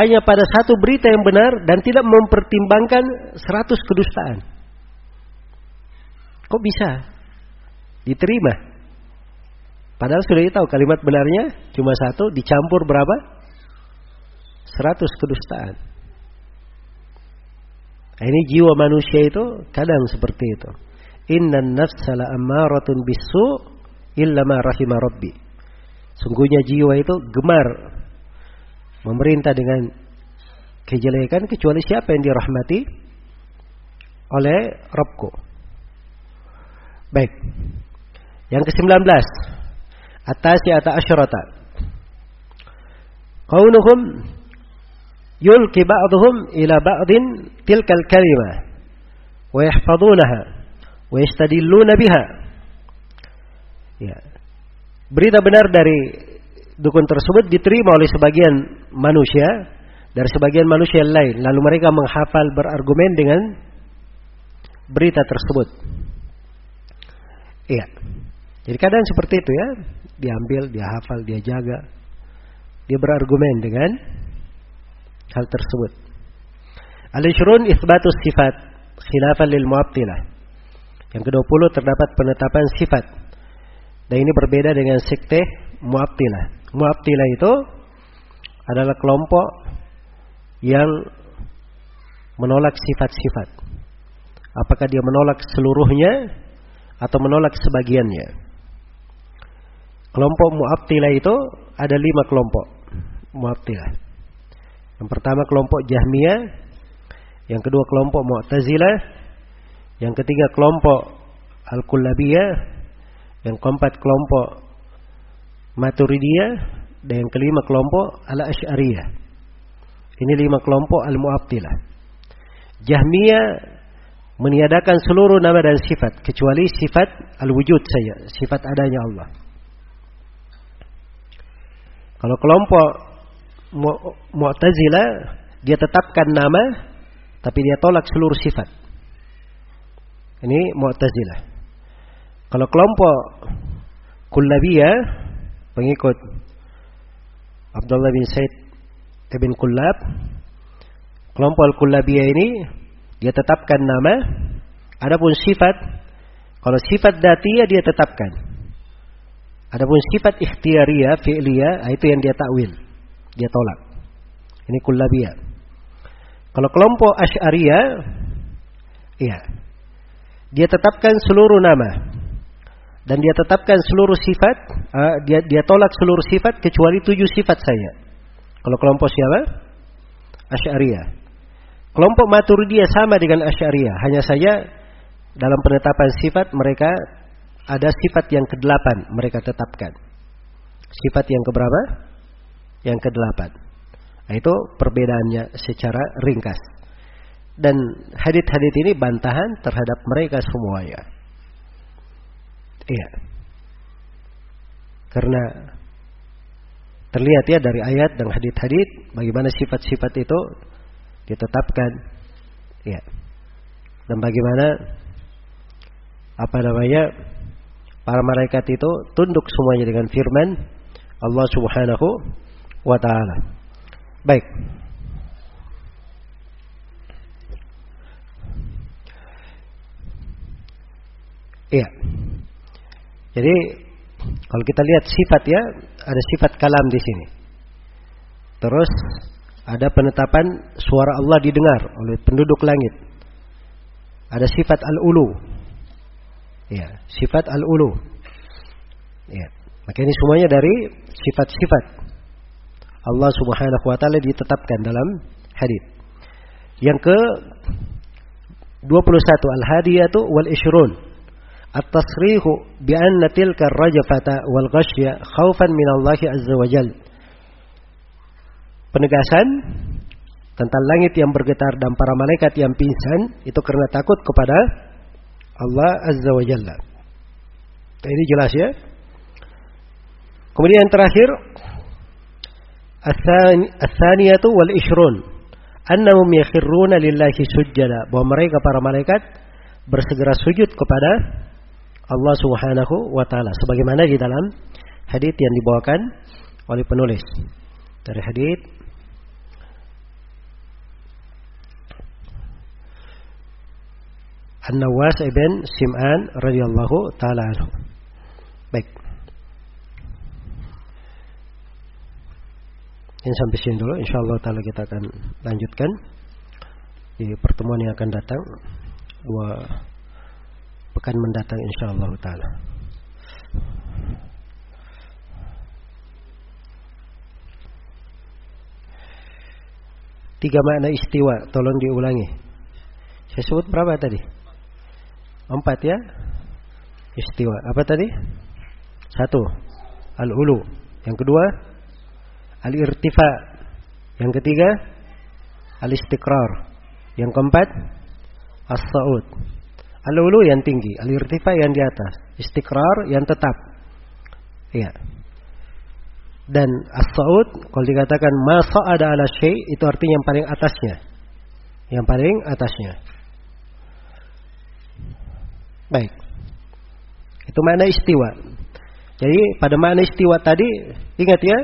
hanya pada satu berita yang benar dan tidak mempertimbangkan seratus kedustaan? Kok bisa diterima? Padahal sudah tahu kalimat benarnya cuma satu, dicampur berapa? Seratus kedustaan. Nah, ini jiwa manusia itu kadang seperti itu. Inna nafsa la ammaratun bisu illa ma rahima rabbi. Sungguhnya jiwa itu gemar memerintah dengan kejelekan kecuali siapa yang dirahmati oleh Rabbku. Baik. Yang ke-19. Atasi ata asyrata. Kaunuhum yulki ba'dhum ila ba'din tilkal kalimah wa yahfazunaha wa yastadilluna biha ya berita benar dari dukun tersebut diterima oleh sebagian manusia dari sebagian manusia yang lain lalu mereka menghafal berargumen dengan berita tersebut iya jadi kadang seperti itu ya diambil dia hafal dia jaga dia berargumen dengan hal tersebut. Al-Ishrun isbatus sifat khilafan lil mu'attilah. Yang ke-20 terdapat penetapan sifat. Dan ini berbeda dengan sekte mu'attilah. Mu'attilah itu adalah kelompok yang menolak sifat-sifat. Apakah dia menolak seluruhnya atau menolak sebagiannya? Kelompok Mu'attilah itu ada lima kelompok Mu'attilah. Yang pertama kelompok Jahmiyah, yang kedua kelompok Mu'tazilah, yang ketiga kelompok Al-Kullabiyah, yang keempat kelompok Maturidiyah, dan yang kelima kelompok Al-Asy'ariyah. Ini lima kelompok Al-Mu'abtilah. Jahmiyah meniadakan seluruh nama dan sifat kecuali sifat al-wujud saja, sifat adanya Allah. Kalau kelompok Mu'tazilah dia tetapkan nama tapi dia tolak seluruh sifat. Ini Mu'tazilah. Kalau kelompok Kullabiyah pengikut Abdullah bin Said ibn Kullab kelompok Al-Kullabiyah ini dia tetapkan nama adapun sifat kalau sifat datiyah dia tetapkan adapun sifat ikhtiariyah fi'liyah itu yang dia takwil dia tolak. Ini kullabiyah. Kalau kelompok Asy'ariyah iya. Dia tetapkan seluruh nama dan dia tetapkan seluruh sifat, uh, dia dia tolak seluruh sifat kecuali tujuh sifat saja. Kalau kelompok siapa? Asy'ariyah. Kelompok Maturidiyah sama dengan Asy'ariyah, hanya saja dalam penetapan sifat mereka ada sifat yang kedelapan mereka tetapkan. Sifat yang keberapa? yang kedelapan. Nah, itu perbedaannya secara ringkas. Dan hadit-hadit ini bantahan terhadap mereka semuanya. Iya. Karena terlihat ya dari ayat dan hadit-hadit bagaimana sifat-sifat itu ditetapkan. Iya. Dan bagaimana apa namanya para malaikat itu tunduk semuanya dengan firman Allah Subhanahu wa taala. Baik. Iya. Jadi kalau kita lihat sifat ya, ada sifat kalam di sini. Terus ada penetapan suara Allah didengar oleh penduduk langit. Ada sifat al-ulu. Ya, sifat al-ulu. Ya. Maka ini semuanya dari sifat-sifat Allah Subhanahu wa taala ditetapkan dalam hadis. Yang ke 21 al-hadiyatu wal ishrun. Tilka ar-rajfata wal ghashya khaufan min Allah azza wa jal. Penegasan tentang langit yang bergetar dan para malaikat yang pingsan itu karena takut kepada Allah azza wa jalla. Ini jelas ya. Kemudian yang terakhir As-saniyatu wal ishrun annahum yakhirruna lillahi sujjada bahwa mereka para malaikat bersegera sujud kepada Allah Subhanahu wa taala sebagaimana di dalam hadis yang dibawakan oleh penulis dari hadis An-Nawas ibn Sim'an radhiyallahu taala anhu. Baik. Ini sampai sini dulu. Insya Allah taala kita akan lanjutkan di pertemuan yang akan datang dua pekan mendatang insya Allah taala. Tiga makna istiwa, tolong diulangi. Saya sebut berapa tadi? Empat ya. Istiwa. Apa tadi? Satu. Al-ulu. Yang kedua, al-irtifa. Yang ketiga, al-istiqrar. Yang keempat, as-sa'ud. Al-ulu yang tinggi, al-irtifa yang di atas, istiqrar yang tetap. Iya. Dan as-sa'ud kalau dikatakan ma sa'ada ala syai itu artinya yang paling atasnya. Yang paling atasnya. Baik. Itu mana istiwa. Jadi pada mana istiwa tadi ingat ya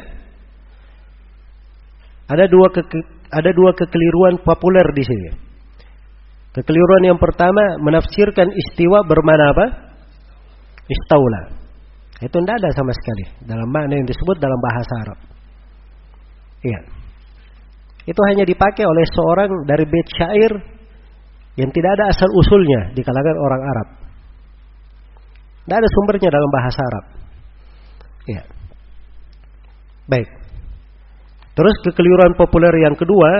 ada dua ke, ada dua kekeliruan populer di sini. Kekeliruan yang pertama menafsirkan istiwa bermana apa? Istaula. Itu tidak ada sama sekali dalam makna yang disebut dalam bahasa Arab. Iya. Itu hanya dipakai oleh seorang dari bait syair yang tidak ada asal usulnya di kalangan orang Arab. Tidak ada sumbernya dalam bahasa Arab. Iya. Baik. Terus kekeliruan populer yang kedua,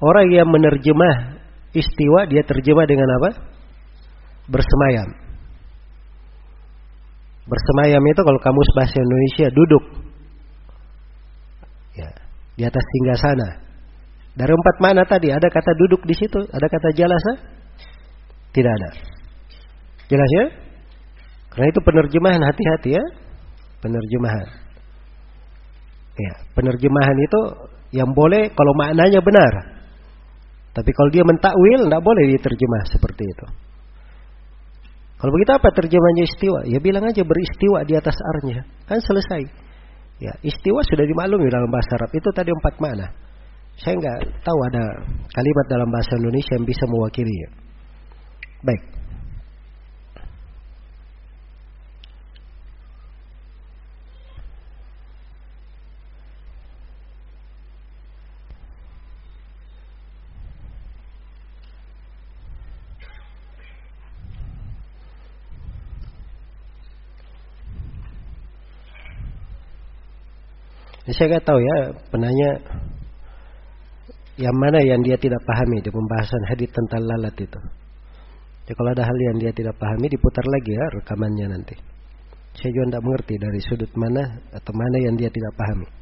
orang yang menerjemah istiwa dia terjemah dengan apa? Bersemayam. Bersemayam itu kalau kamus bahasa Indonesia duduk. Ya, di atas tinggal sana. Dari empat mana tadi? Ada kata duduk di situ? Ada kata jalasa? Tidak ada. Jelas ya? Karena itu penerjemahan hati-hati ya. Penerjemahan. Ya, penerjemahan itu yang boleh kalau maknanya benar. Tapi kalau dia mentakwil, tidak boleh diterjemah seperti itu. Kalau begitu apa terjemahnya istiwa? Ya bilang aja beristiwa di atas arnya. Kan selesai. Ya, istiwa sudah dimaklumi dalam bahasa Arab. Itu tadi empat makna. Saya nggak tahu ada kalimat dalam bahasa Indonesia yang bisa mewakilinya. Baik. Saya nggak tahu ya penanya yang mana yang dia tidak pahami di pembahasan hadis tentang lalat itu. Ya, kalau ada hal yang dia tidak pahami diputar lagi ya rekamannya nanti. Saya juga tidak mengerti dari sudut mana atau mana yang dia tidak pahami.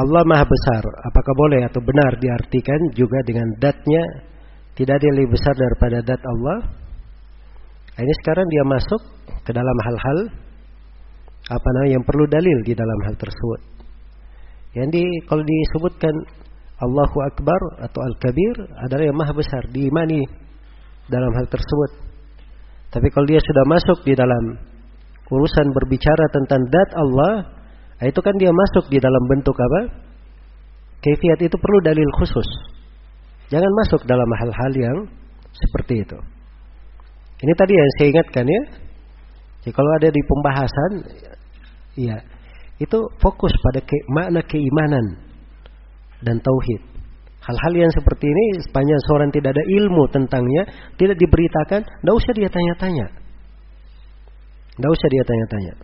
Allah Maha Besar. Apakah boleh atau benar diartikan juga dengan datnya tidak ada yang lebih besar daripada dat Allah? Nah, ini sekarang dia masuk ke dalam hal-hal apa namanya yang perlu dalil di dalam hal tersebut. Yang di kalau disebutkan Allahu Akbar atau Al-Kabir adalah yang maha besar diimani dalam hal tersebut. Tapi kalau dia sudah masuk di dalam urusan berbicara tentang dat Allah, nah itu kan dia masuk di dalam bentuk apa? Kefiat itu perlu dalil khusus. Jangan masuk dalam hal-hal yang seperti itu. Ini tadi yang saya ingatkan ya. Jadi kalau ada di pembahasan, ya itu fokus pada ke, makna keimanan dan tauhid. Hal-hal yang seperti ini sepanjang seorang tidak ada ilmu tentangnya, tidak diberitakan, tidak usah dia tanya-tanya. Tidak usah dia tanya-tanya.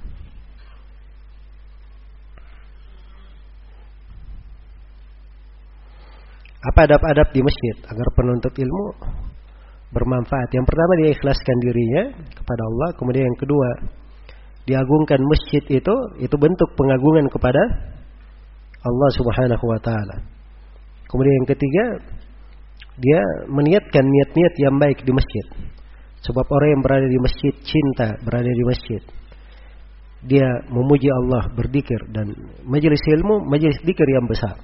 Apa adab-adab di masjid agar penuntut ilmu bermanfaat? Yang pertama dia ikhlaskan dirinya kepada Allah, kemudian yang kedua diagungkan masjid itu itu bentuk pengagungan kepada Allah Subhanahu wa taala. Kemudian yang ketiga, dia meniatkan niat-niat yang baik di masjid. Sebab orang yang berada di masjid cinta berada di masjid. Dia memuji Allah, berzikir dan majelis ilmu, majelis zikir yang besar.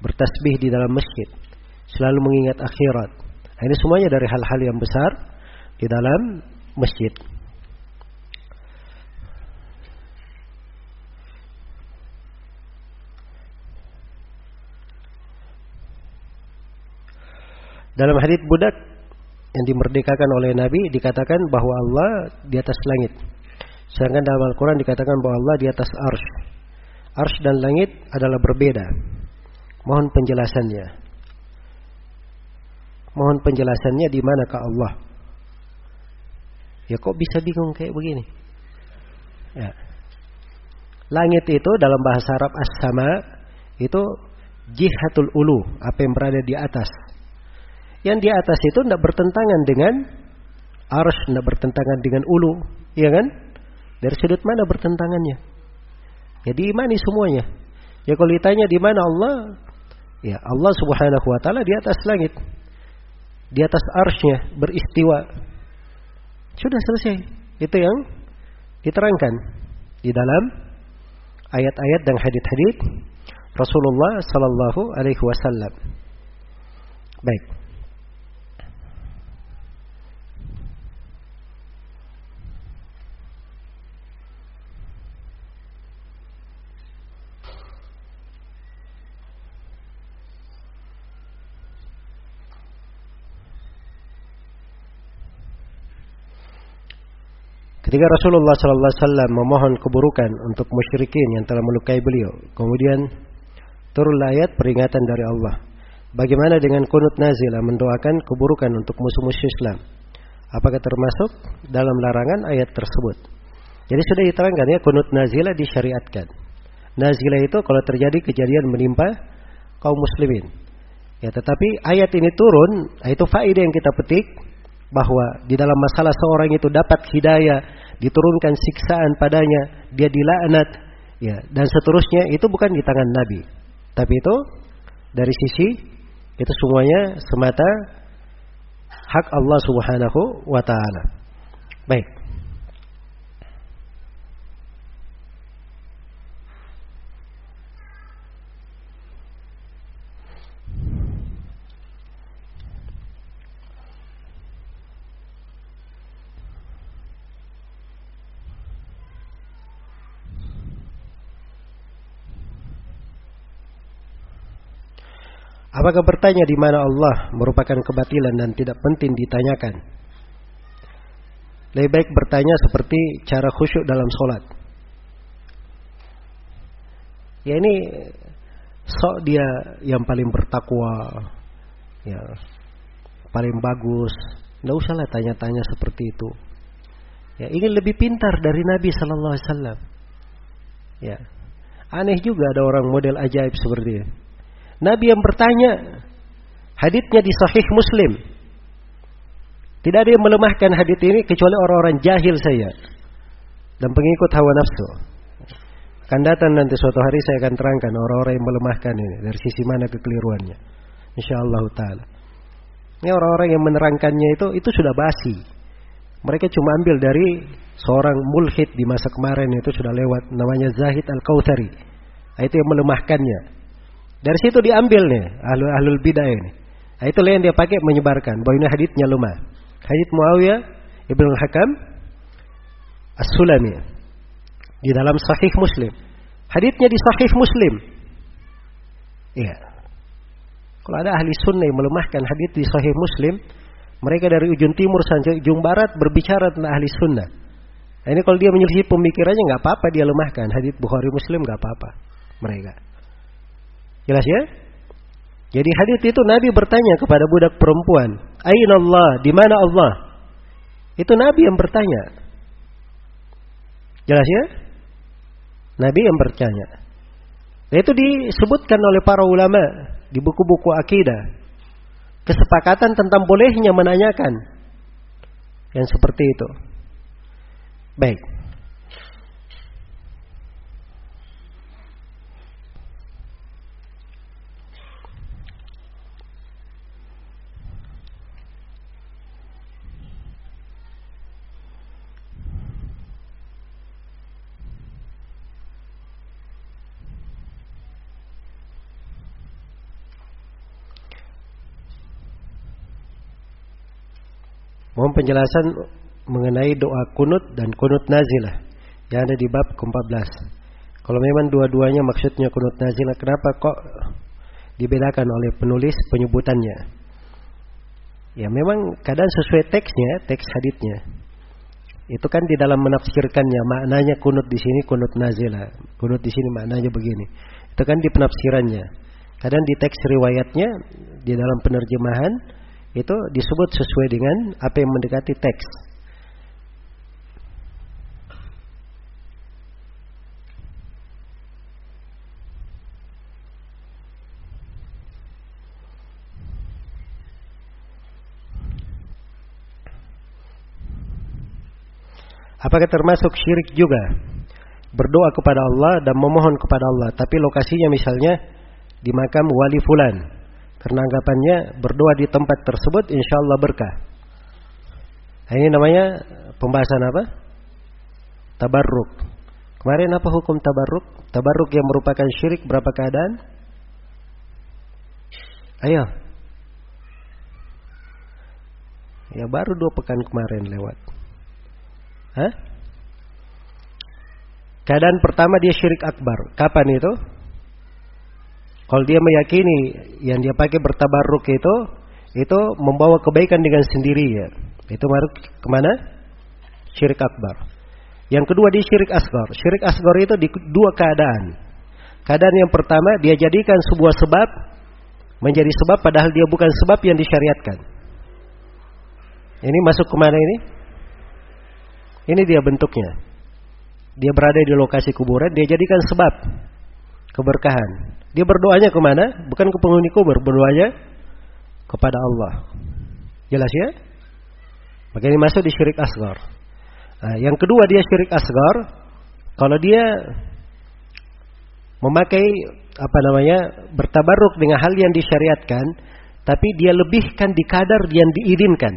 Bertasbih di dalam masjid, selalu mengingat akhirat. Nah, ini semuanya dari hal-hal yang besar di dalam masjid. Dalam hadits budak yang dimerdekakan oleh Nabi dikatakan bahwa Allah di atas langit. Sedangkan dalam Al-Quran dikatakan bahwa Allah di atas arsh. Arsh dan langit adalah berbeda. Mohon penjelasannya. Mohon penjelasannya di manakah Allah? Ya kok bisa bingung kayak begini? Ya. Langit itu dalam bahasa Arab as-sama itu jihatul ulu, apa yang berada di atas. Yang di atas itu tidak bertentangan dengan arus, tidak bertentangan dengan ulu, ya kan? Dari sudut mana bertentangannya? Ya diimani semuanya. Ya kalau ditanya di mana Allah, ya Allah Subhanahu wa taala di atas langit. Di atas arsnya beristiwa. Sudah selesai. Itu yang diterangkan di dalam ayat-ayat dan hadis-hadis Rasulullah sallallahu alaihi wasallam. Baik. Ketika Rasulullah sallallahu alaihi wasallam memohon keburukan untuk musyrikin yang telah melukai beliau, kemudian turunlah ayat peringatan dari Allah. Bagaimana dengan kunut nazilah mendoakan keburukan untuk musuh-musuh Islam? Apakah termasuk dalam larangan ayat tersebut? Jadi sudah diterangkan ya kunut nazilah disyariatkan. Nazilah itu kalau terjadi kejadian menimpa kaum muslimin. Ya, tetapi ayat ini turun, itu faedah yang kita petik bahwa di dalam masalah seorang itu dapat hidayah, diturunkan siksaan padanya, dia dilaknat, ya, dan seterusnya itu bukan di tangan Nabi. Tapi itu dari sisi itu semuanya semata hak Allah Subhanahu wa taala. Baik. Apakah bertanya di mana Allah merupakan kebatilan dan tidak penting ditanyakan? Lebih baik bertanya seperti cara khusyuk dalam sholat. Ya ini sok dia yang paling bertakwa, ya paling bagus. Tidak usahlah tanya-tanya seperti itu. Ya ingin lebih pintar dari Nabi Sallallahu Alaihi Wasallam. Ya aneh juga ada orang model ajaib seperti ini. Nabi yang bertanya. Haditnya di sahih Muslim. Tidak ada yang melemahkan hadit ini kecuali orang-orang jahil saya. Dan pengikut hawa nafsu. Akan datang nanti suatu hari saya akan terangkan orang-orang yang melemahkan ini dari sisi mana kekeliruannya. Insyaallah taala. Ini orang-orang yang menerangkannya itu itu sudah basi. Mereka cuma ambil dari seorang mulhid di masa kemarin itu sudah lewat namanya Zahid Al-Kautsari. Itu yang melemahkannya. Dari situ diambil nih ahlul ahlul bidah ini. Nah, itu yang dia pakai menyebarkan bahwa ini haditsnya lemah. Hadits Muawiyah Ibnu Hakam As-Sulami di dalam Sahih Muslim. Haditsnya di Sahih Muslim. Iya. Kalau ada ahli sunnah yang melemahkan hadits di Sahih Muslim, mereka dari ujung timur sampai ujung barat berbicara tentang ahli sunnah. Nah, ini kalau dia menyelisih pemikirannya nggak apa-apa dia lemahkan hadits Bukhari Muslim nggak apa-apa mereka. Jelas ya? Jadi hadits itu Nabi bertanya kepada budak perempuan, Aina Allah? Di mana Allah? Itu Nabi yang bertanya. Jelas ya? Nabi yang bertanya. Itu disebutkan oleh para ulama di buku-buku akidah kesepakatan tentang bolehnya menanyakan yang seperti itu. Baik. Mohon penjelasan mengenai doa kunut dan kunut nazilah yang ada di bab ke-14. Kalau memang dua-duanya maksudnya kunut nazilah, kenapa kok dibedakan oleh penulis penyebutannya? Ya memang kadang sesuai teksnya, teks haditnya. Itu kan di dalam menafsirkannya maknanya kunut di sini kunut nazilah, kunut di sini maknanya begini. Itu kan di penafsirannya. Kadang di teks riwayatnya di dalam penerjemahan itu disebut sesuai dengan apa yang mendekati teks. Apakah termasuk syirik juga? Berdoa kepada Allah dan memohon kepada Allah, tapi lokasinya misalnya di makam wali fulan karena anggapannya berdoa di tempat tersebut insya Allah berkah. Nah, ini namanya pembahasan apa? Tabarruk. Kemarin apa hukum tabarruk? Tabarruk yang merupakan syirik berapa keadaan? Ayo. Ya baru dua pekan kemarin lewat. Hah? Keadaan pertama dia syirik akbar. Kapan itu? Kalau dia meyakini yang dia pakai bertabarruk itu itu membawa kebaikan dengan sendiri ya. Itu baru ke mana? Syirik akbar. Yang kedua di syirik asgar. Syirik asgar itu di dua keadaan. Keadaan yang pertama dia jadikan sebuah sebab menjadi sebab padahal dia bukan sebab yang disyariatkan. Ini masuk ke mana ini? Ini dia bentuknya. Dia berada di lokasi kuburan, dia jadikan sebab keberkahan. Dia berdoanya ke mana? Bukan ke penghuni kubur, berdoanya kepada Allah. Jelas ya? Maka ini masuk di syirik asgar. Nah, yang kedua dia syirik asgar. Kalau dia memakai apa namanya bertabaruk dengan hal yang disyariatkan, tapi dia lebihkan di kadar yang diizinkan.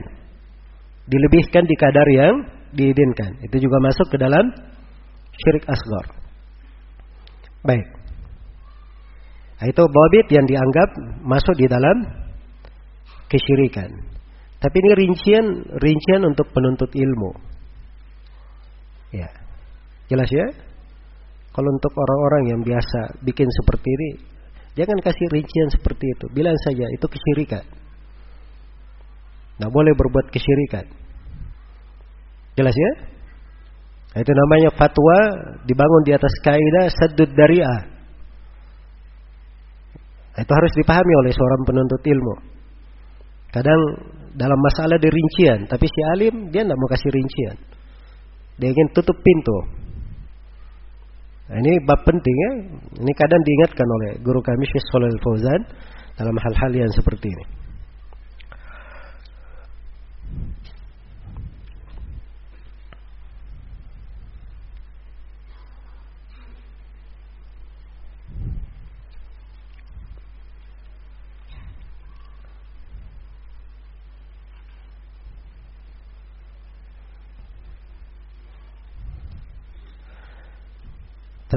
Dilebihkan di kadar yang diizinkan. Itu juga masuk ke dalam syirik asgar. Baik. Nah, itu babit yang dianggap masuk di dalam kesyirikan. Tapi ini rincian rincian untuk penuntut ilmu. Ya. Jelas ya? Kalau untuk orang-orang yang biasa bikin seperti ini, jangan kasih rincian seperti itu. Bilang saja itu kesyirikan. Nah, boleh berbuat kesyirikan. Jelas ya? Nah, itu namanya fatwa dibangun di atas kaidah saddud dari'ah. Itu harus dipahami oleh seorang penuntut ilmu. Kadang dalam masalah di rincian, tapi si alim dia tidak mau kasih rincian. Dia ingin tutup pintu. Nah, ini bab penting ya. Ini kadang diingatkan oleh guru kami Syekh Shalal Fauzan dalam hal-hal yang seperti ini.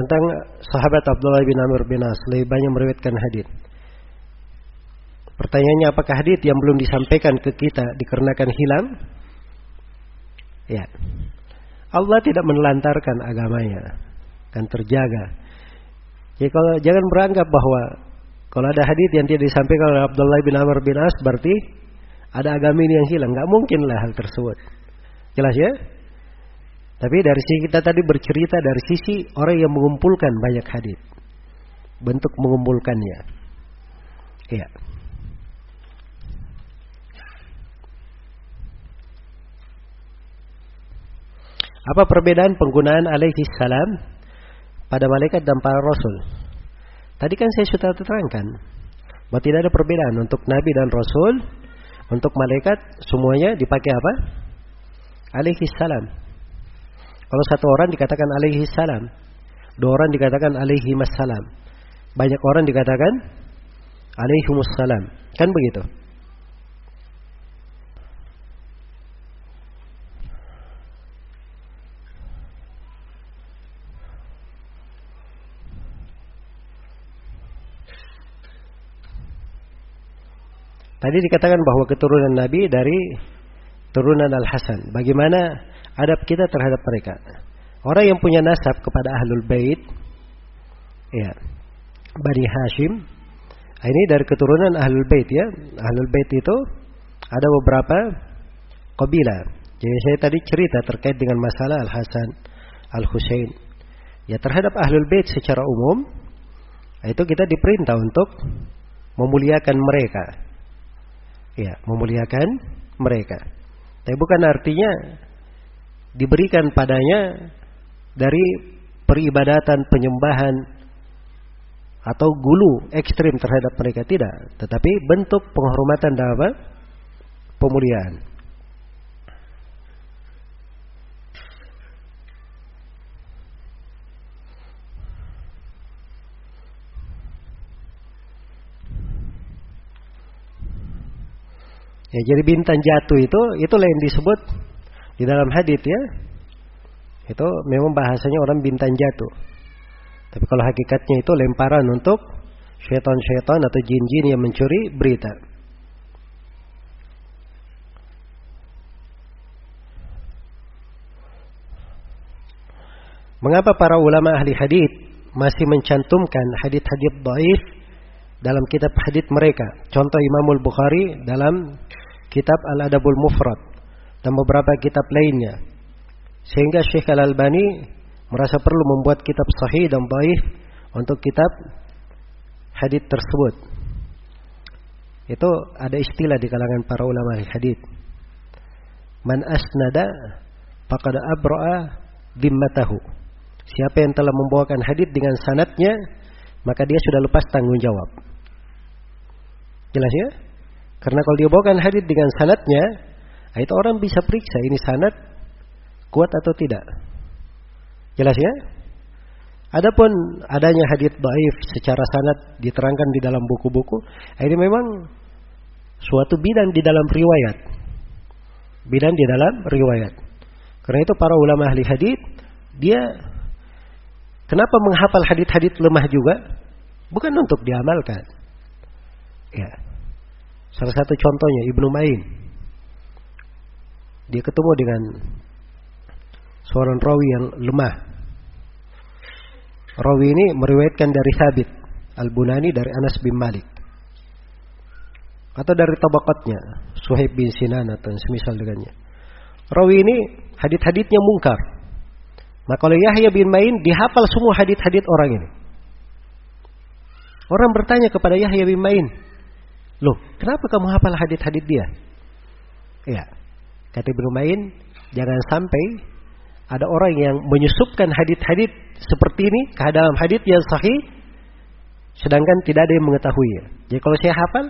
Tentang sahabat Abdullah bin Amr bin As lebih banyak meriwayatkan hadis. Pertanyaannya apakah hadis yang belum disampaikan ke kita dikarenakan hilang? Ya. Allah tidak menelantarkan agamanya, kan terjaga. Jadi kalau jangan beranggap bahwa kalau ada hadis yang tidak disampaikan oleh Abdullah bin Amr bin As berarti ada agama ini yang hilang. Gak mungkin lah hal tersebut. Jelas ya? Tapi dari sisi kita tadi bercerita dari sisi orang yang mengumpulkan banyak hadis. Bentuk mengumpulkannya. Iya. Apa perbedaan penggunaan alaihi salam pada malaikat dan para rasul? Tadi kan saya sudah terangkan bahwa tidak ada perbedaan untuk nabi dan rasul, untuk malaikat semuanya dipakai apa? Alaihi salam. Kalau satu orang dikatakan alaihi salam, dua orang dikatakan alaihi masalam, banyak orang dikatakan alaihi salam. Kan begitu? Tadi dikatakan bahwa keturunan Nabi dari turunan Al-Hasan. Bagaimana adab kita terhadap mereka? Orang yang punya nasab kepada Ahlul Bait, ya, Bani Hashim, ini dari keturunan Ahlul Bait ya. Ahlul Bait itu ada beberapa kabilah. Jadi saya tadi cerita terkait dengan masalah Al-Hasan, Al-Husain. Ya terhadap Ahlul Bait secara umum, itu kita diperintah untuk memuliakan mereka ya memuliakan mereka. Tapi bukan artinya diberikan padanya dari peribadatan penyembahan atau gulu ekstrim terhadap mereka tidak, tetapi bentuk penghormatan dan apa? pemuliaan. Ya, jadi bintang jatuh itu itulah yang disebut di dalam hadis ya. Itu memang bahasanya orang bintang jatuh. Tapi kalau hakikatnya itu lemparan untuk syaitan-syaitan atau jin-jin yang mencuri berita. Mengapa para ulama ahli hadis masih mencantumkan hadis-hadis dhaif dalam kitab hadis mereka. Contoh Imamul Bukhari dalam kitab Al-Adabul Mufrad dan beberapa kitab lainnya. Sehingga Syekh Al-Albani merasa perlu membuat kitab sahih dan baik untuk kitab hadis tersebut. Itu ada istilah di kalangan para ulama hadis. Man asnada faqad abra'a dhimmatahu. Siapa yang telah membawakan hadis dengan sanatnya, maka dia sudah lepas tanggung jawab. Jelas ya? Karena kalau dia bawakan hadis dengan sanatnya, itu orang bisa periksa ini sanat kuat atau tidak. Jelas ya? Adapun adanya hadis baif secara sanat diterangkan di dalam buku-buku, ini memang suatu bidang di dalam riwayat. Bidang di dalam riwayat. Karena itu para ulama ahli hadis dia kenapa menghafal hadis-hadis lemah juga? Bukan untuk diamalkan. Ya. Salah satu contohnya Ibnu Ma'in. Dia ketemu dengan seorang rawi yang lemah. Rawi ini meriwayatkan dari Sabit Al-Bunani dari Anas bin Malik. Atau dari tabakatnya Suhaib bin Sinan atau semisal dengannya. Rawi ini hadit-haditnya mungkar. Maka oleh Yahya bin Ma'in dihafal semua hadit-hadit orang ini. Orang bertanya kepada Yahya bin Ma'in, Loh, kenapa kamu hafal hadit-hadit dia? Ya, kata Ibnu Main, jangan sampai ada orang yang menyusupkan hadit-hadit seperti ini ke dalam hadit yang sahih, sedangkan tidak ada yang mengetahui. Jadi kalau saya hafal,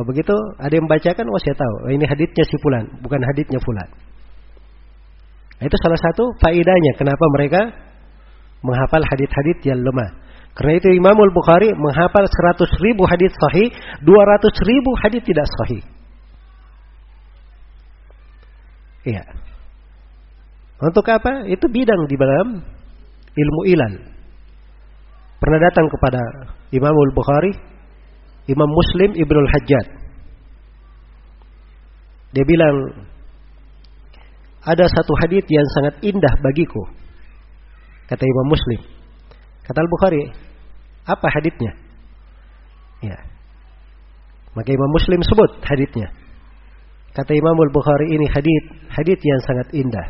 oh begitu ada yang membacakan, oh saya tahu, oh ini haditnya si fulan, bukan haditnya fulan. Nah, itu salah satu faedahnya kenapa mereka menghafal hadit-hadit yang lemah. Karena itu Imamul Bukhari menghafal 100 ribu hadis sahih, 200 ribu hadis tidak sahih. Iya. Untuk apa? Itu bidang di dalam ilmu ilal. pernah datang kepada Imam Al-Bukhari, Imam Muslim Ibnul Hajjat. Dia bilang, ada satu hadis yang sangat indah bagiku. Kata Imam Muslim. Kata Al-Bukhari, apa hadisnya? Ya. Maka Imam Muslim sebut hadisnya. Kata Imam Al-Bukhari ini hadis hadis yang sangat indah.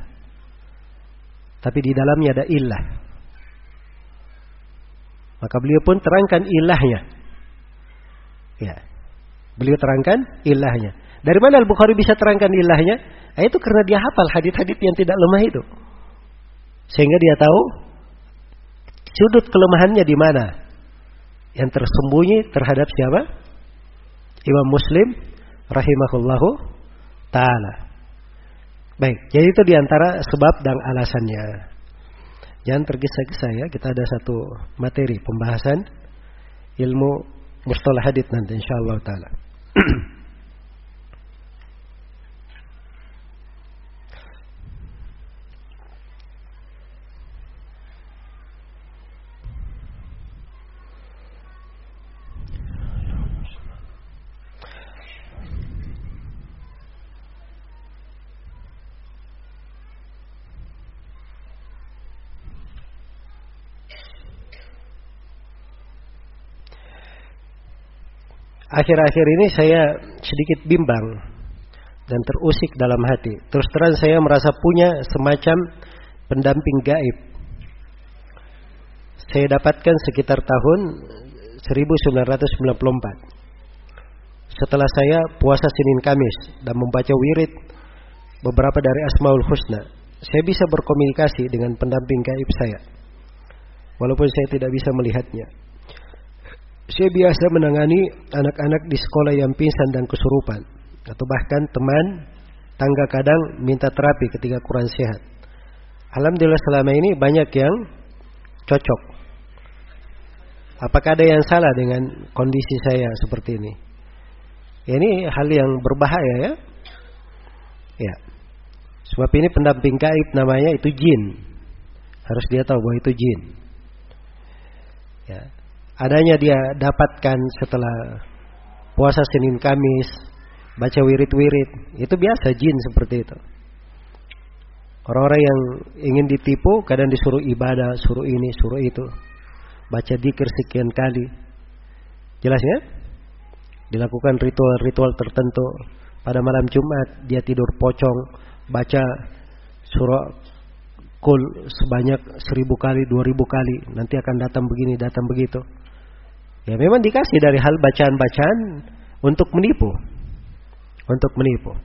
Tapi di dalamnya ada ilah. Maka beliau pun terangkan ilahnya. Ya. Beliau terangkan ilahnya. Dari mana Al-Bukhari bisa terangkan ilahnya? Nah, itu karena dia hafal hadis-hadis yang tidak lemah itu. Sehingga dia tahu sudut kelemahannya di mana. Yang tersembunyi terhadap siapa? Imam Muslim rahimahullahu taala. Baik, jadi itu di antara sebab dan alasannya. Jangan tergesa-gesa ya, kita ada satu materi pembahasan ilmu mustalah hadith nanti insyaallah taala. (clears throat) akhir-akhir ini saya sedikit bimbang dan terusik dalam hati. Terus terang saya merasa punya semacam pendamping gaib. Saya dapatkan sekitar tahun 1994. Setelah saya puasa Senin Kamis dan membaca wirid beberapa dari Asmaul Husna, saya bisa berkomunikasi dengan pendamping gaib saya. Walaupun saya tidak bisa melihatnya. Saya biasa menangani anak-anak di sekolah yang pingsan dan kesurupan. Atau bahkan teman tangga kadang minta terapi ketika kurang sehat. Alhamdulillah selama ini banyak yang cocok. Apakah ada yang salah dengan kondisi saya seperti ini? Ya, ini hal yang berbahaya ya. Ya. Sebab ini pendamping gaib namanya itu jin. Harus dia tahu bahwa itu jin. Ya adanya dia dapatkan setelah puasa Senin Kamis, baca wirid-wirid, itu biasa jin seperti itu. Orang-orang yang ingin ditipu kadang disuruh ibadah, suruh ini, suruh itu. Baca dikir sekian kali. Jelas ya? Dilakukan ritual-ritual tertentu. Pada malam Jumat dia tidur pocong, baca surah kul sebanyak seribu kali, dua ribu kali. Nanti akan datang begini, datang begitu. Ya memang dikasih dari hal bacaan-bacaan untuk menipu. Untuk menipu.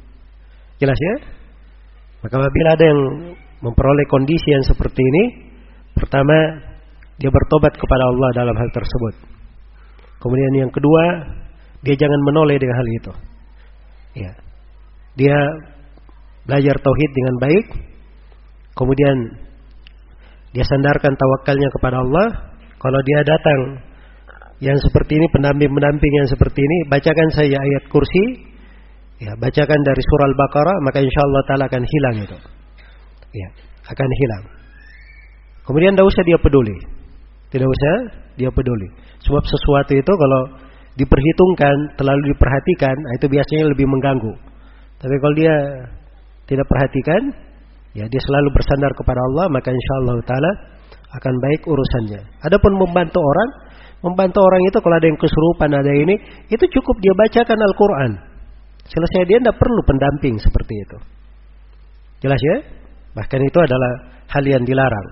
Jelas ya? Maka apabila ada yang memperoleh kondisi yang seperti ini, pertama dia bertobat kepada Allah dalam hal tersebut. Kemudian yang kedua, dia jangan menoleh dengan hal itu. Ya. Dia belajar tauhid dengan baik. Kemudian dia sandarkan tawakalnya kepada Allah. Kalau dia datang yang seperti ini pendamping-pendamping yang seperti ini bacakan saya ayat kursi. Ya bacakan dari surah al-baqarah maka insya Allah taala akan hilang itu. Ya akan hilang. Kemudian tidak usah dia peduli. Tidak usah dia peduli. Sebab sesuatu itu kalau diperhitungkan terlalu diperhatikan nah itu biasanya lebih mengganggu. Tapi kalau dia tidak perhatikan ya dia selalu bersandar kepada Allah maka insya Allah taala akan baik urusannya. Adapun membantu orang Membantu orang itu kalau ada yang kesurupan, ada ini, itu cukup dia bacakan Al-Quran. Selesai dia tidak perlu pendamping seperti itu. Jelas ya? Bahkan itu adalah hal yang dilarang.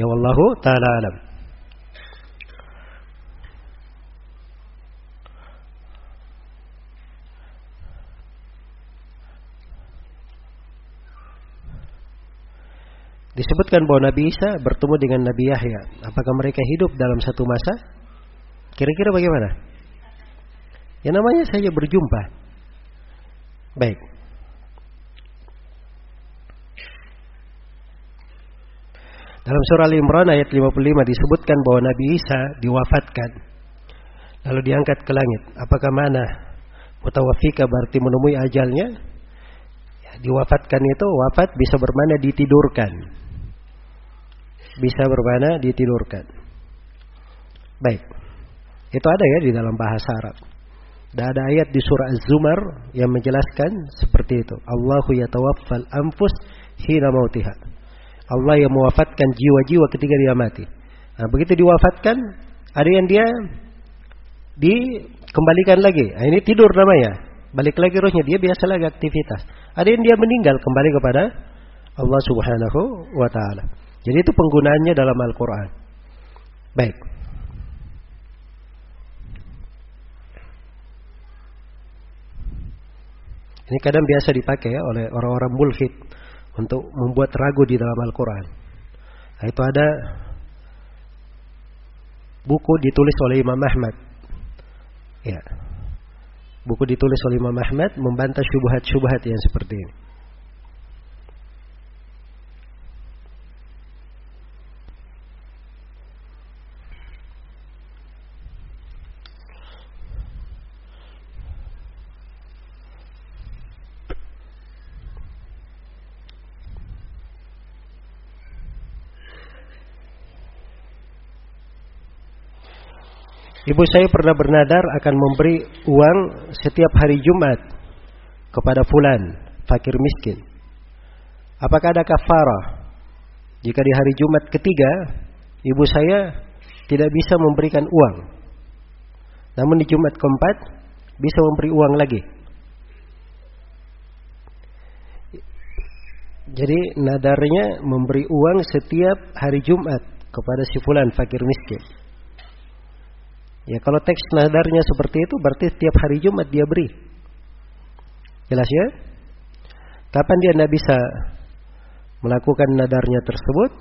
Ya Wallahu ta'ala alam. Disebutkan bahwa Nabi Isa bertemu dengan Nabi Yahya. Apakah mereka hidup dalam satu masa? Kira-kira bagaimana? Ya namanya saja berjumpa. Baik. Dalam surah Al-Imran ayat 55 disebutkan bahwa Nabi Isa diwafatkan. Lalu diangkat ke langit. Apakah mana? Mutawafika berarti menemui ajalnya. Ya, diwafatkan itu wafat bisa bermana ditidurkan. Bisa bermana ditidurkan. Baik. Itu ada ya di dalam bahasa Arab. Dan ada ayat di surah Az-Zumar yang menjelaskan seperti itu. Allahu yatawaffal anfus hina mautiha. Allah yang mewafatkan jiwa-jiwa ketika dia mati. Nah, begitu diwafatkan, ada yang dia dikembalikan lagi. Nah, ini tidur namanya. Balik lagi rohnya, dia biasa lagi aktivitas. Ada yang dia meninggal kembali kepada Allah Subhanahu wa taala. Jadi itu penggunaannya dalam Al-Qur'an. Baik. Ini kadang biasa dipakai ya oleh orang-orang mulhid untuk membuat ragu di dalam Al-Quran. Nah, itu ada buku ditulis oleh Imam Ahmad. Ya. Buku ditulis oleh Imam Ahmad membantah syubhat-syubhat yang seperti ini. Ibu saya pernah bernadar akan memberi uang setiap hari Jumat kepada fulan, fakir miskin. Apakah ada kafarah? Jika di hari Jumat ketiga, ibu saya tidak bisa memberikan uang. Namun di Jumat keempat bisa memberi uang lagi. Jadi nadarnya memberi uang setiap hari Jumat kepada si fulan fakir miskin. Ya kalau teks nadarnya seperti itu berarti setiap hari Jumat dia beri. Jelas ya? Kapan dia tidak bisa melakukan nadarnya tersebut?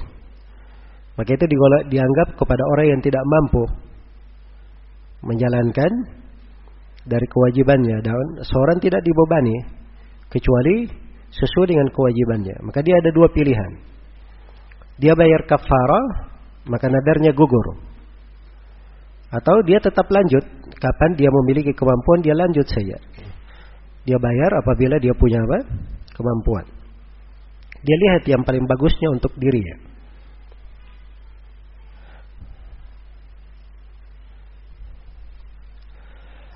Maka itu dianggap kepada orang yang tidak mampu menjalankan dari kewajibannya dan seorang tidak dibebani kecuali sesuai dengan kewajibannya. Maka dia ada dua pilihan. Dia bayar kafarah, maka nadarnya gugur. Atau dia tetap lanjut. Kapan dia memiliki kemampuan dia lanjut saja. Dia bayar apabila dia punya apa? Kemampuan. Dia lihat yang paling bagusnya untuk dirinya.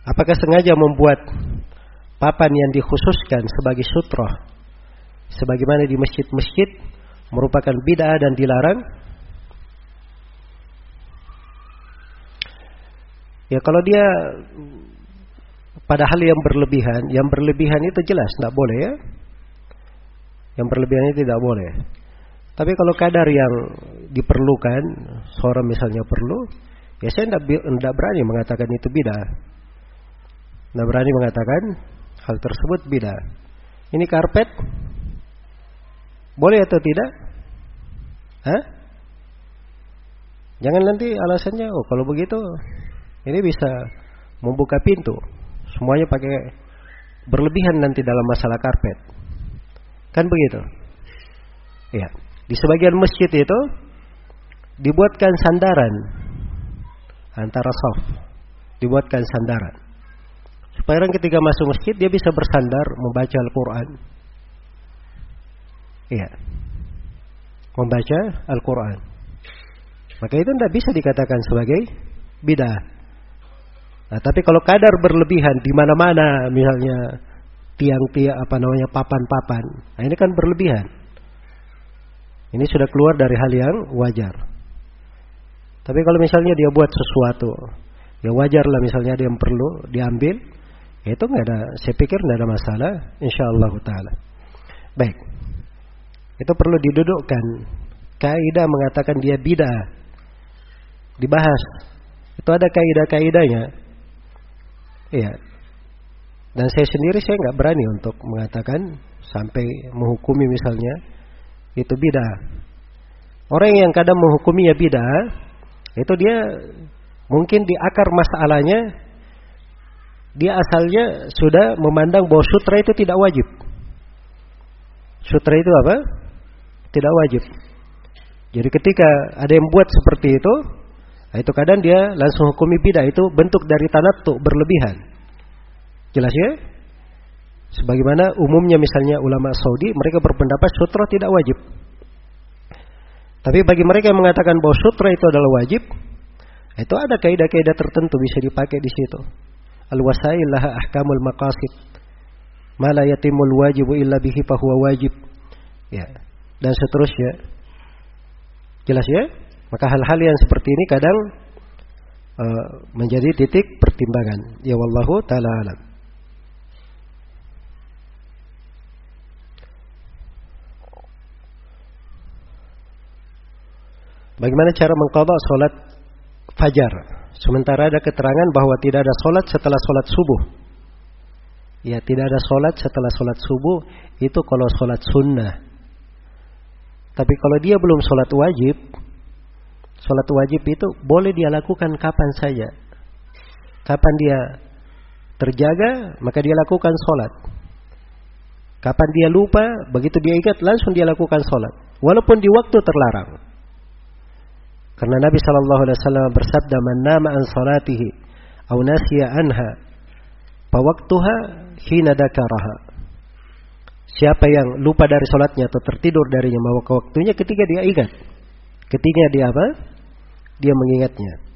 Apakah sengaja membuat papan yang dikhususkan sebagai sutroh sebagaimana di masjid-masjid merupakan bid'ah dan dilarang? Ya kalau dia pada hal yang berlebihan, yang berlebihan itu jelas tidak boleh ya. Yang berlebihan itu tidak boleh. Tapi kalau kadar yang diperlukan, seorang misalnya perlu, ya saya tidak berani mengatakan itu beda. Tidak berani mengatakan hal tersebut beda. Ini karpet, boleh atau tidak? Hah? Jangan nanti alasannya, oh kalau begitu ini bisa membuka pintu. Semuanya pakai berlebihan nanti dalam masalah karpet. Kan begitu? Ya. Di sebagian masjid itu dibuatkan sandaran antara soft. Dibuatkan sandaran. Supaya orang ketika masuk masjid dia bisa bersandar membaca Al-Quran. Iya. Membaca Al-Quran. Maka itu tidak bisa dikatakan sebagai bidah. Nah, tapi kalau kadar berlebihan di mana-mana, misalnya tiang-tiang apa namanya papan-papan, nah ini kan berlebihan. Ini sudah keluar dari hal yang wajar. Tapi kalau misalnya dia buat sesuatu, ya wajar lah misalnya ada yang perlu diambil, ya itu nggak ada. Saya pikir nggak ada masalah, insya Allah taala. Baik, itu perlu didudukkan. Kaidah mengatakan dia bidah, dibahas. Itu ada kaidah-kaidahnya. Iya. Dan saya sendiri saya nggak berani untuk mengatakan sampai menghukumi misalnya itu bidah. Orang yang kadang menghukumi ya bidah, itu dia mungkin di akar masalahnya dia asalnya sudah memandang bahwa sutra itu tidak wajib. Sutra itu apa? Tidak wajib. Jadi ketika ada yang buat seperti itu, Nah, itu kadang dia langsung hukumi bidah itu bentuk dari tanattu berlebihan. Jelas ya? Sebagaimana umumnya misalnya ulama Saudi mereka berpendapat sutra tidak wajib. Tapi bagi mereka yang mengatakan bahwa sutra itu adalah wajib, Itu ada kaidah-kaidah tertentu bisa dipakai di situ. Al-wasail laha ahkamul maqasid. Ma la yatimul wajibu illa bihi fahuwa wajib. Ya. Dan seterusnya. Jelas ya? Maka hal-hal yang seperti ini kadang uh, menjadi titik pertimbangan. Ya wallahu taala alam. Bagaimana cara mengkodok sholat fajar? Sementara ada keterangan bahwa tidak ada sholat setelah sholat subuh. Ya, tidak ada sholat setelah sholat subuh itu kalau sholat sunnah. Tapi kalau dia belum sholat wajib, sholat wajib itu boleh dia lakukan kapan saja. Kapan dia terjaga, maka dia lakukan sholat. Kapan dia lupa, begitu dia ingat langsung dia lakukan sholat. Walaupun di waktu terlarang. Karena Nabi Shallallahu Alaihi Wasallam bersabda, "Man nama an salatihi, au nasiya anha, pawaktuha hina dakaraha." Siapa yang lupa dari sholatnya atau tertidur darinya maka waktunya ketika dia ingat. Ketika dia apa? Dia mengingatnya.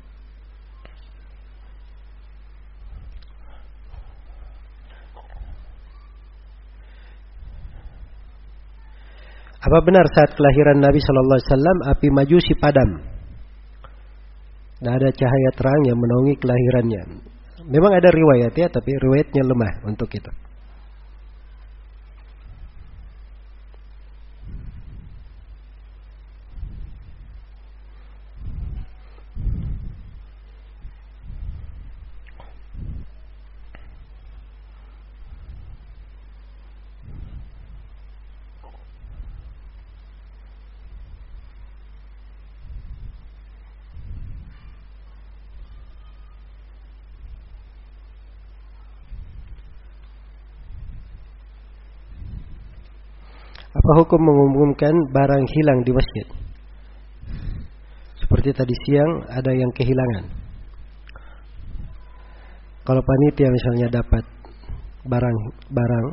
Apa benar saat kelahiran Nabi Shallallahu Alaihi Wasallam api majusi padam? Tidak ada cahaya terang yang menaungi kelahirannya. Memang ada riwayat ya, tapi riwayatnya lemah untuk itu. Apa hukum mengumumkan barang hilang di masjid? Seperti tadi siang ada yang kehilangan. Kalau panitia misalnya dapat barang-barang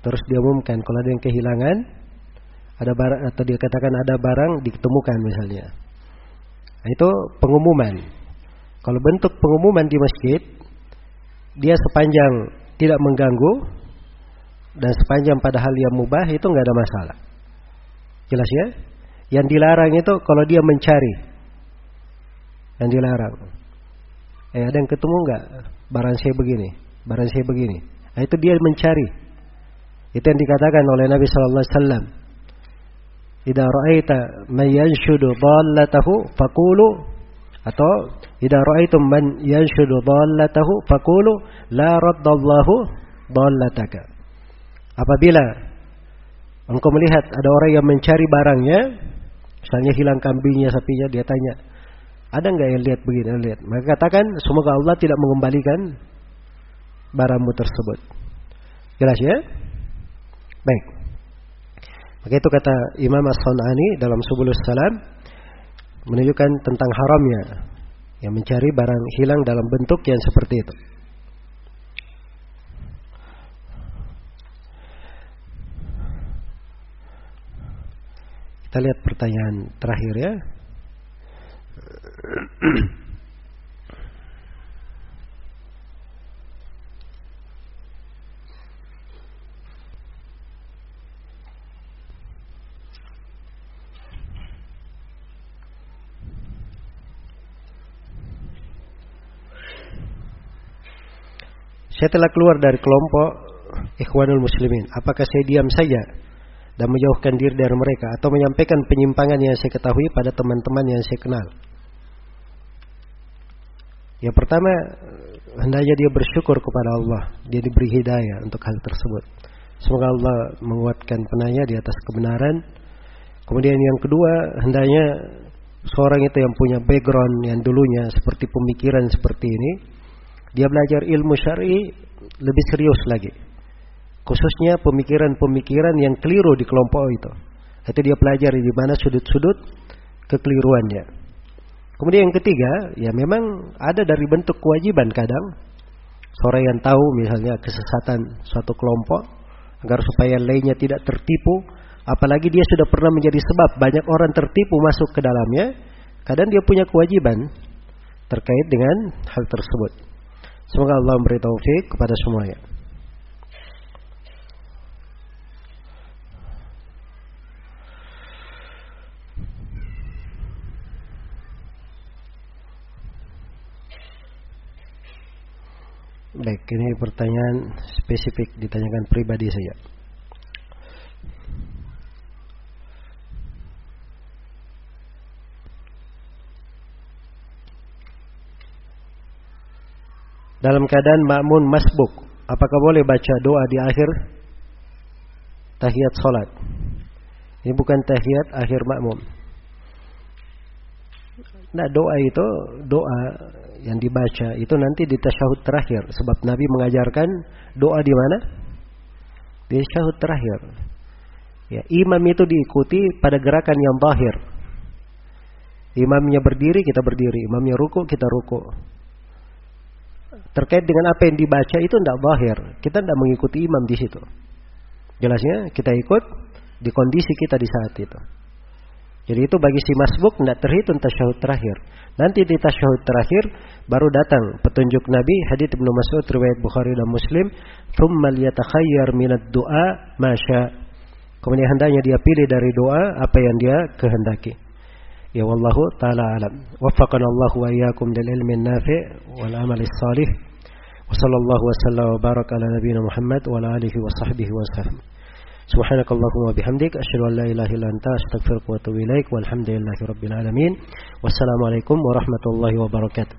terus diumumkan kalau ada yang kehilangan ada barang atau dia katakan ada barang ditemukan misalnya. Nah, itu pengumuman. Kalau bentuk pengumuman di masjid dia sepanjang tidak mengganggu dan sepanjang pada hal yang mubah itu nggak ada masalah. Jelas ya? Yang dilarang itu kalau dia mencari. Yang dilarang. Eh ada yang ketemu nggak? Barang saya begini, barang saya begini. Nah, itu dia mencari. Itu yang dikatakan oleh Nabi Sallallahu Alaihi Wasallam. Ida ra'aita man yanshudu dhallatahu faqulu atau ida ra'aitum man yanshudu dhallatahu faqulu la raddallahu dhallataka. Apabila engkau melihat ada orang yang mencari barangnya, misalnya hilang kambingnya, sapinya, dia tanya, ada nggak yang lihat begini, lihat. Maka katakan, semoga Allah tidak mengembalikan barangmu tersebut. Jelas ya? Baik. Maka itu kata Imam As-Sun'ani dalam Subulus Salam menunjukkan tentang haramnya yang mencari barang hilang dalam bentuk yang seperti itu. Kita lihat pertanyaan terakhir ya. Saya telah keluar dari kelompok Ikhwanul Muslimin. Apakah saya diam saja dan menjauhkan diri dari mereka atau menyampaikan penyimpangan yang saya ketahui pada teman-teman yang saya kenal. Yang pertama, hendaknya dia bersyukur kepada Allah, dia diberi hidayah untuk hal tersebut. Semoga Allah menguatkan penanya di atas kebenaran. Kemudian yang kedua, hendaknya seorang itu yang punya background yang dulunya seperti pemikiran seperti ini, dia belajar ilmu syar'i lebih serius lagi khususnya pemikiran-pemikiran yang keliru di kelompok itu. Itu dia pelajari di mana sudut-sudut kekeliruannya. Kemudian yang ketiga, ya memang ada dari bentuk kewajiban kadang seorang yang tahu misalnya kesesatan suatu kelompok agar supaya lainnya tidak tertipu, apalagi dia sudah pernah menjadi sebab banyak orang tertipu masuk ke dalamnya, kadang dia punya kewajiban terkait dengan hal tersebut. Semoga Allah memberi taufik kepada semuanya. Baik, ini pertanyaan spesifik ditanyakan pribadi saja. Dalam keadaan makmun masbuk, apakah boleh baca doa di akhir tahiyat salat? Ini bukan tahiyat akhir makmum. Nah, doa itu doa yang dibaca itu nanti di tasyahud terakhir sebab Nabi mengajarkan doa di mana? Di tasyahud terakhir. Ya, imam itu diikuti pada gerakan yang zahir. Imamnya berdiri, kita berdiri. Imamnya ruku, kita ruku. Terkait dengan apa yang dibaca itu tidak zahir. Kita tidak mengikuti imam di situ. Jelasnya kita ikut di kondisi kita di saat itu. Jadi itu bagi si masbuk tidak terhitung tasyahud terakhir. Nanti di tasyahud terakhir baru datang petunjuk Nabi hadits Ibnu Mas'ud riwayat Bukhari dan Muslim, "Tsumma liyatakhayyar minad du'a masya." Kemudian hendaknya dia pilih dari doa apa yang dia kehendaki. Ya wallahu taala alam. Waffaqana Allah wa iyyakum lil ilmi nafi' wal amali salih. Wa sallallahu wa sallam wa baraka ala nabiyyina Muhammad wa ala alihi wa sahbihi wa sallam. سبحانك اللهم وبحمدك أشهد أن لا إله إلا أنت أستغفرك وأتوب إليك والحمد لله رب العالمين. والسلام عليكم ورحمة الله وبركاته.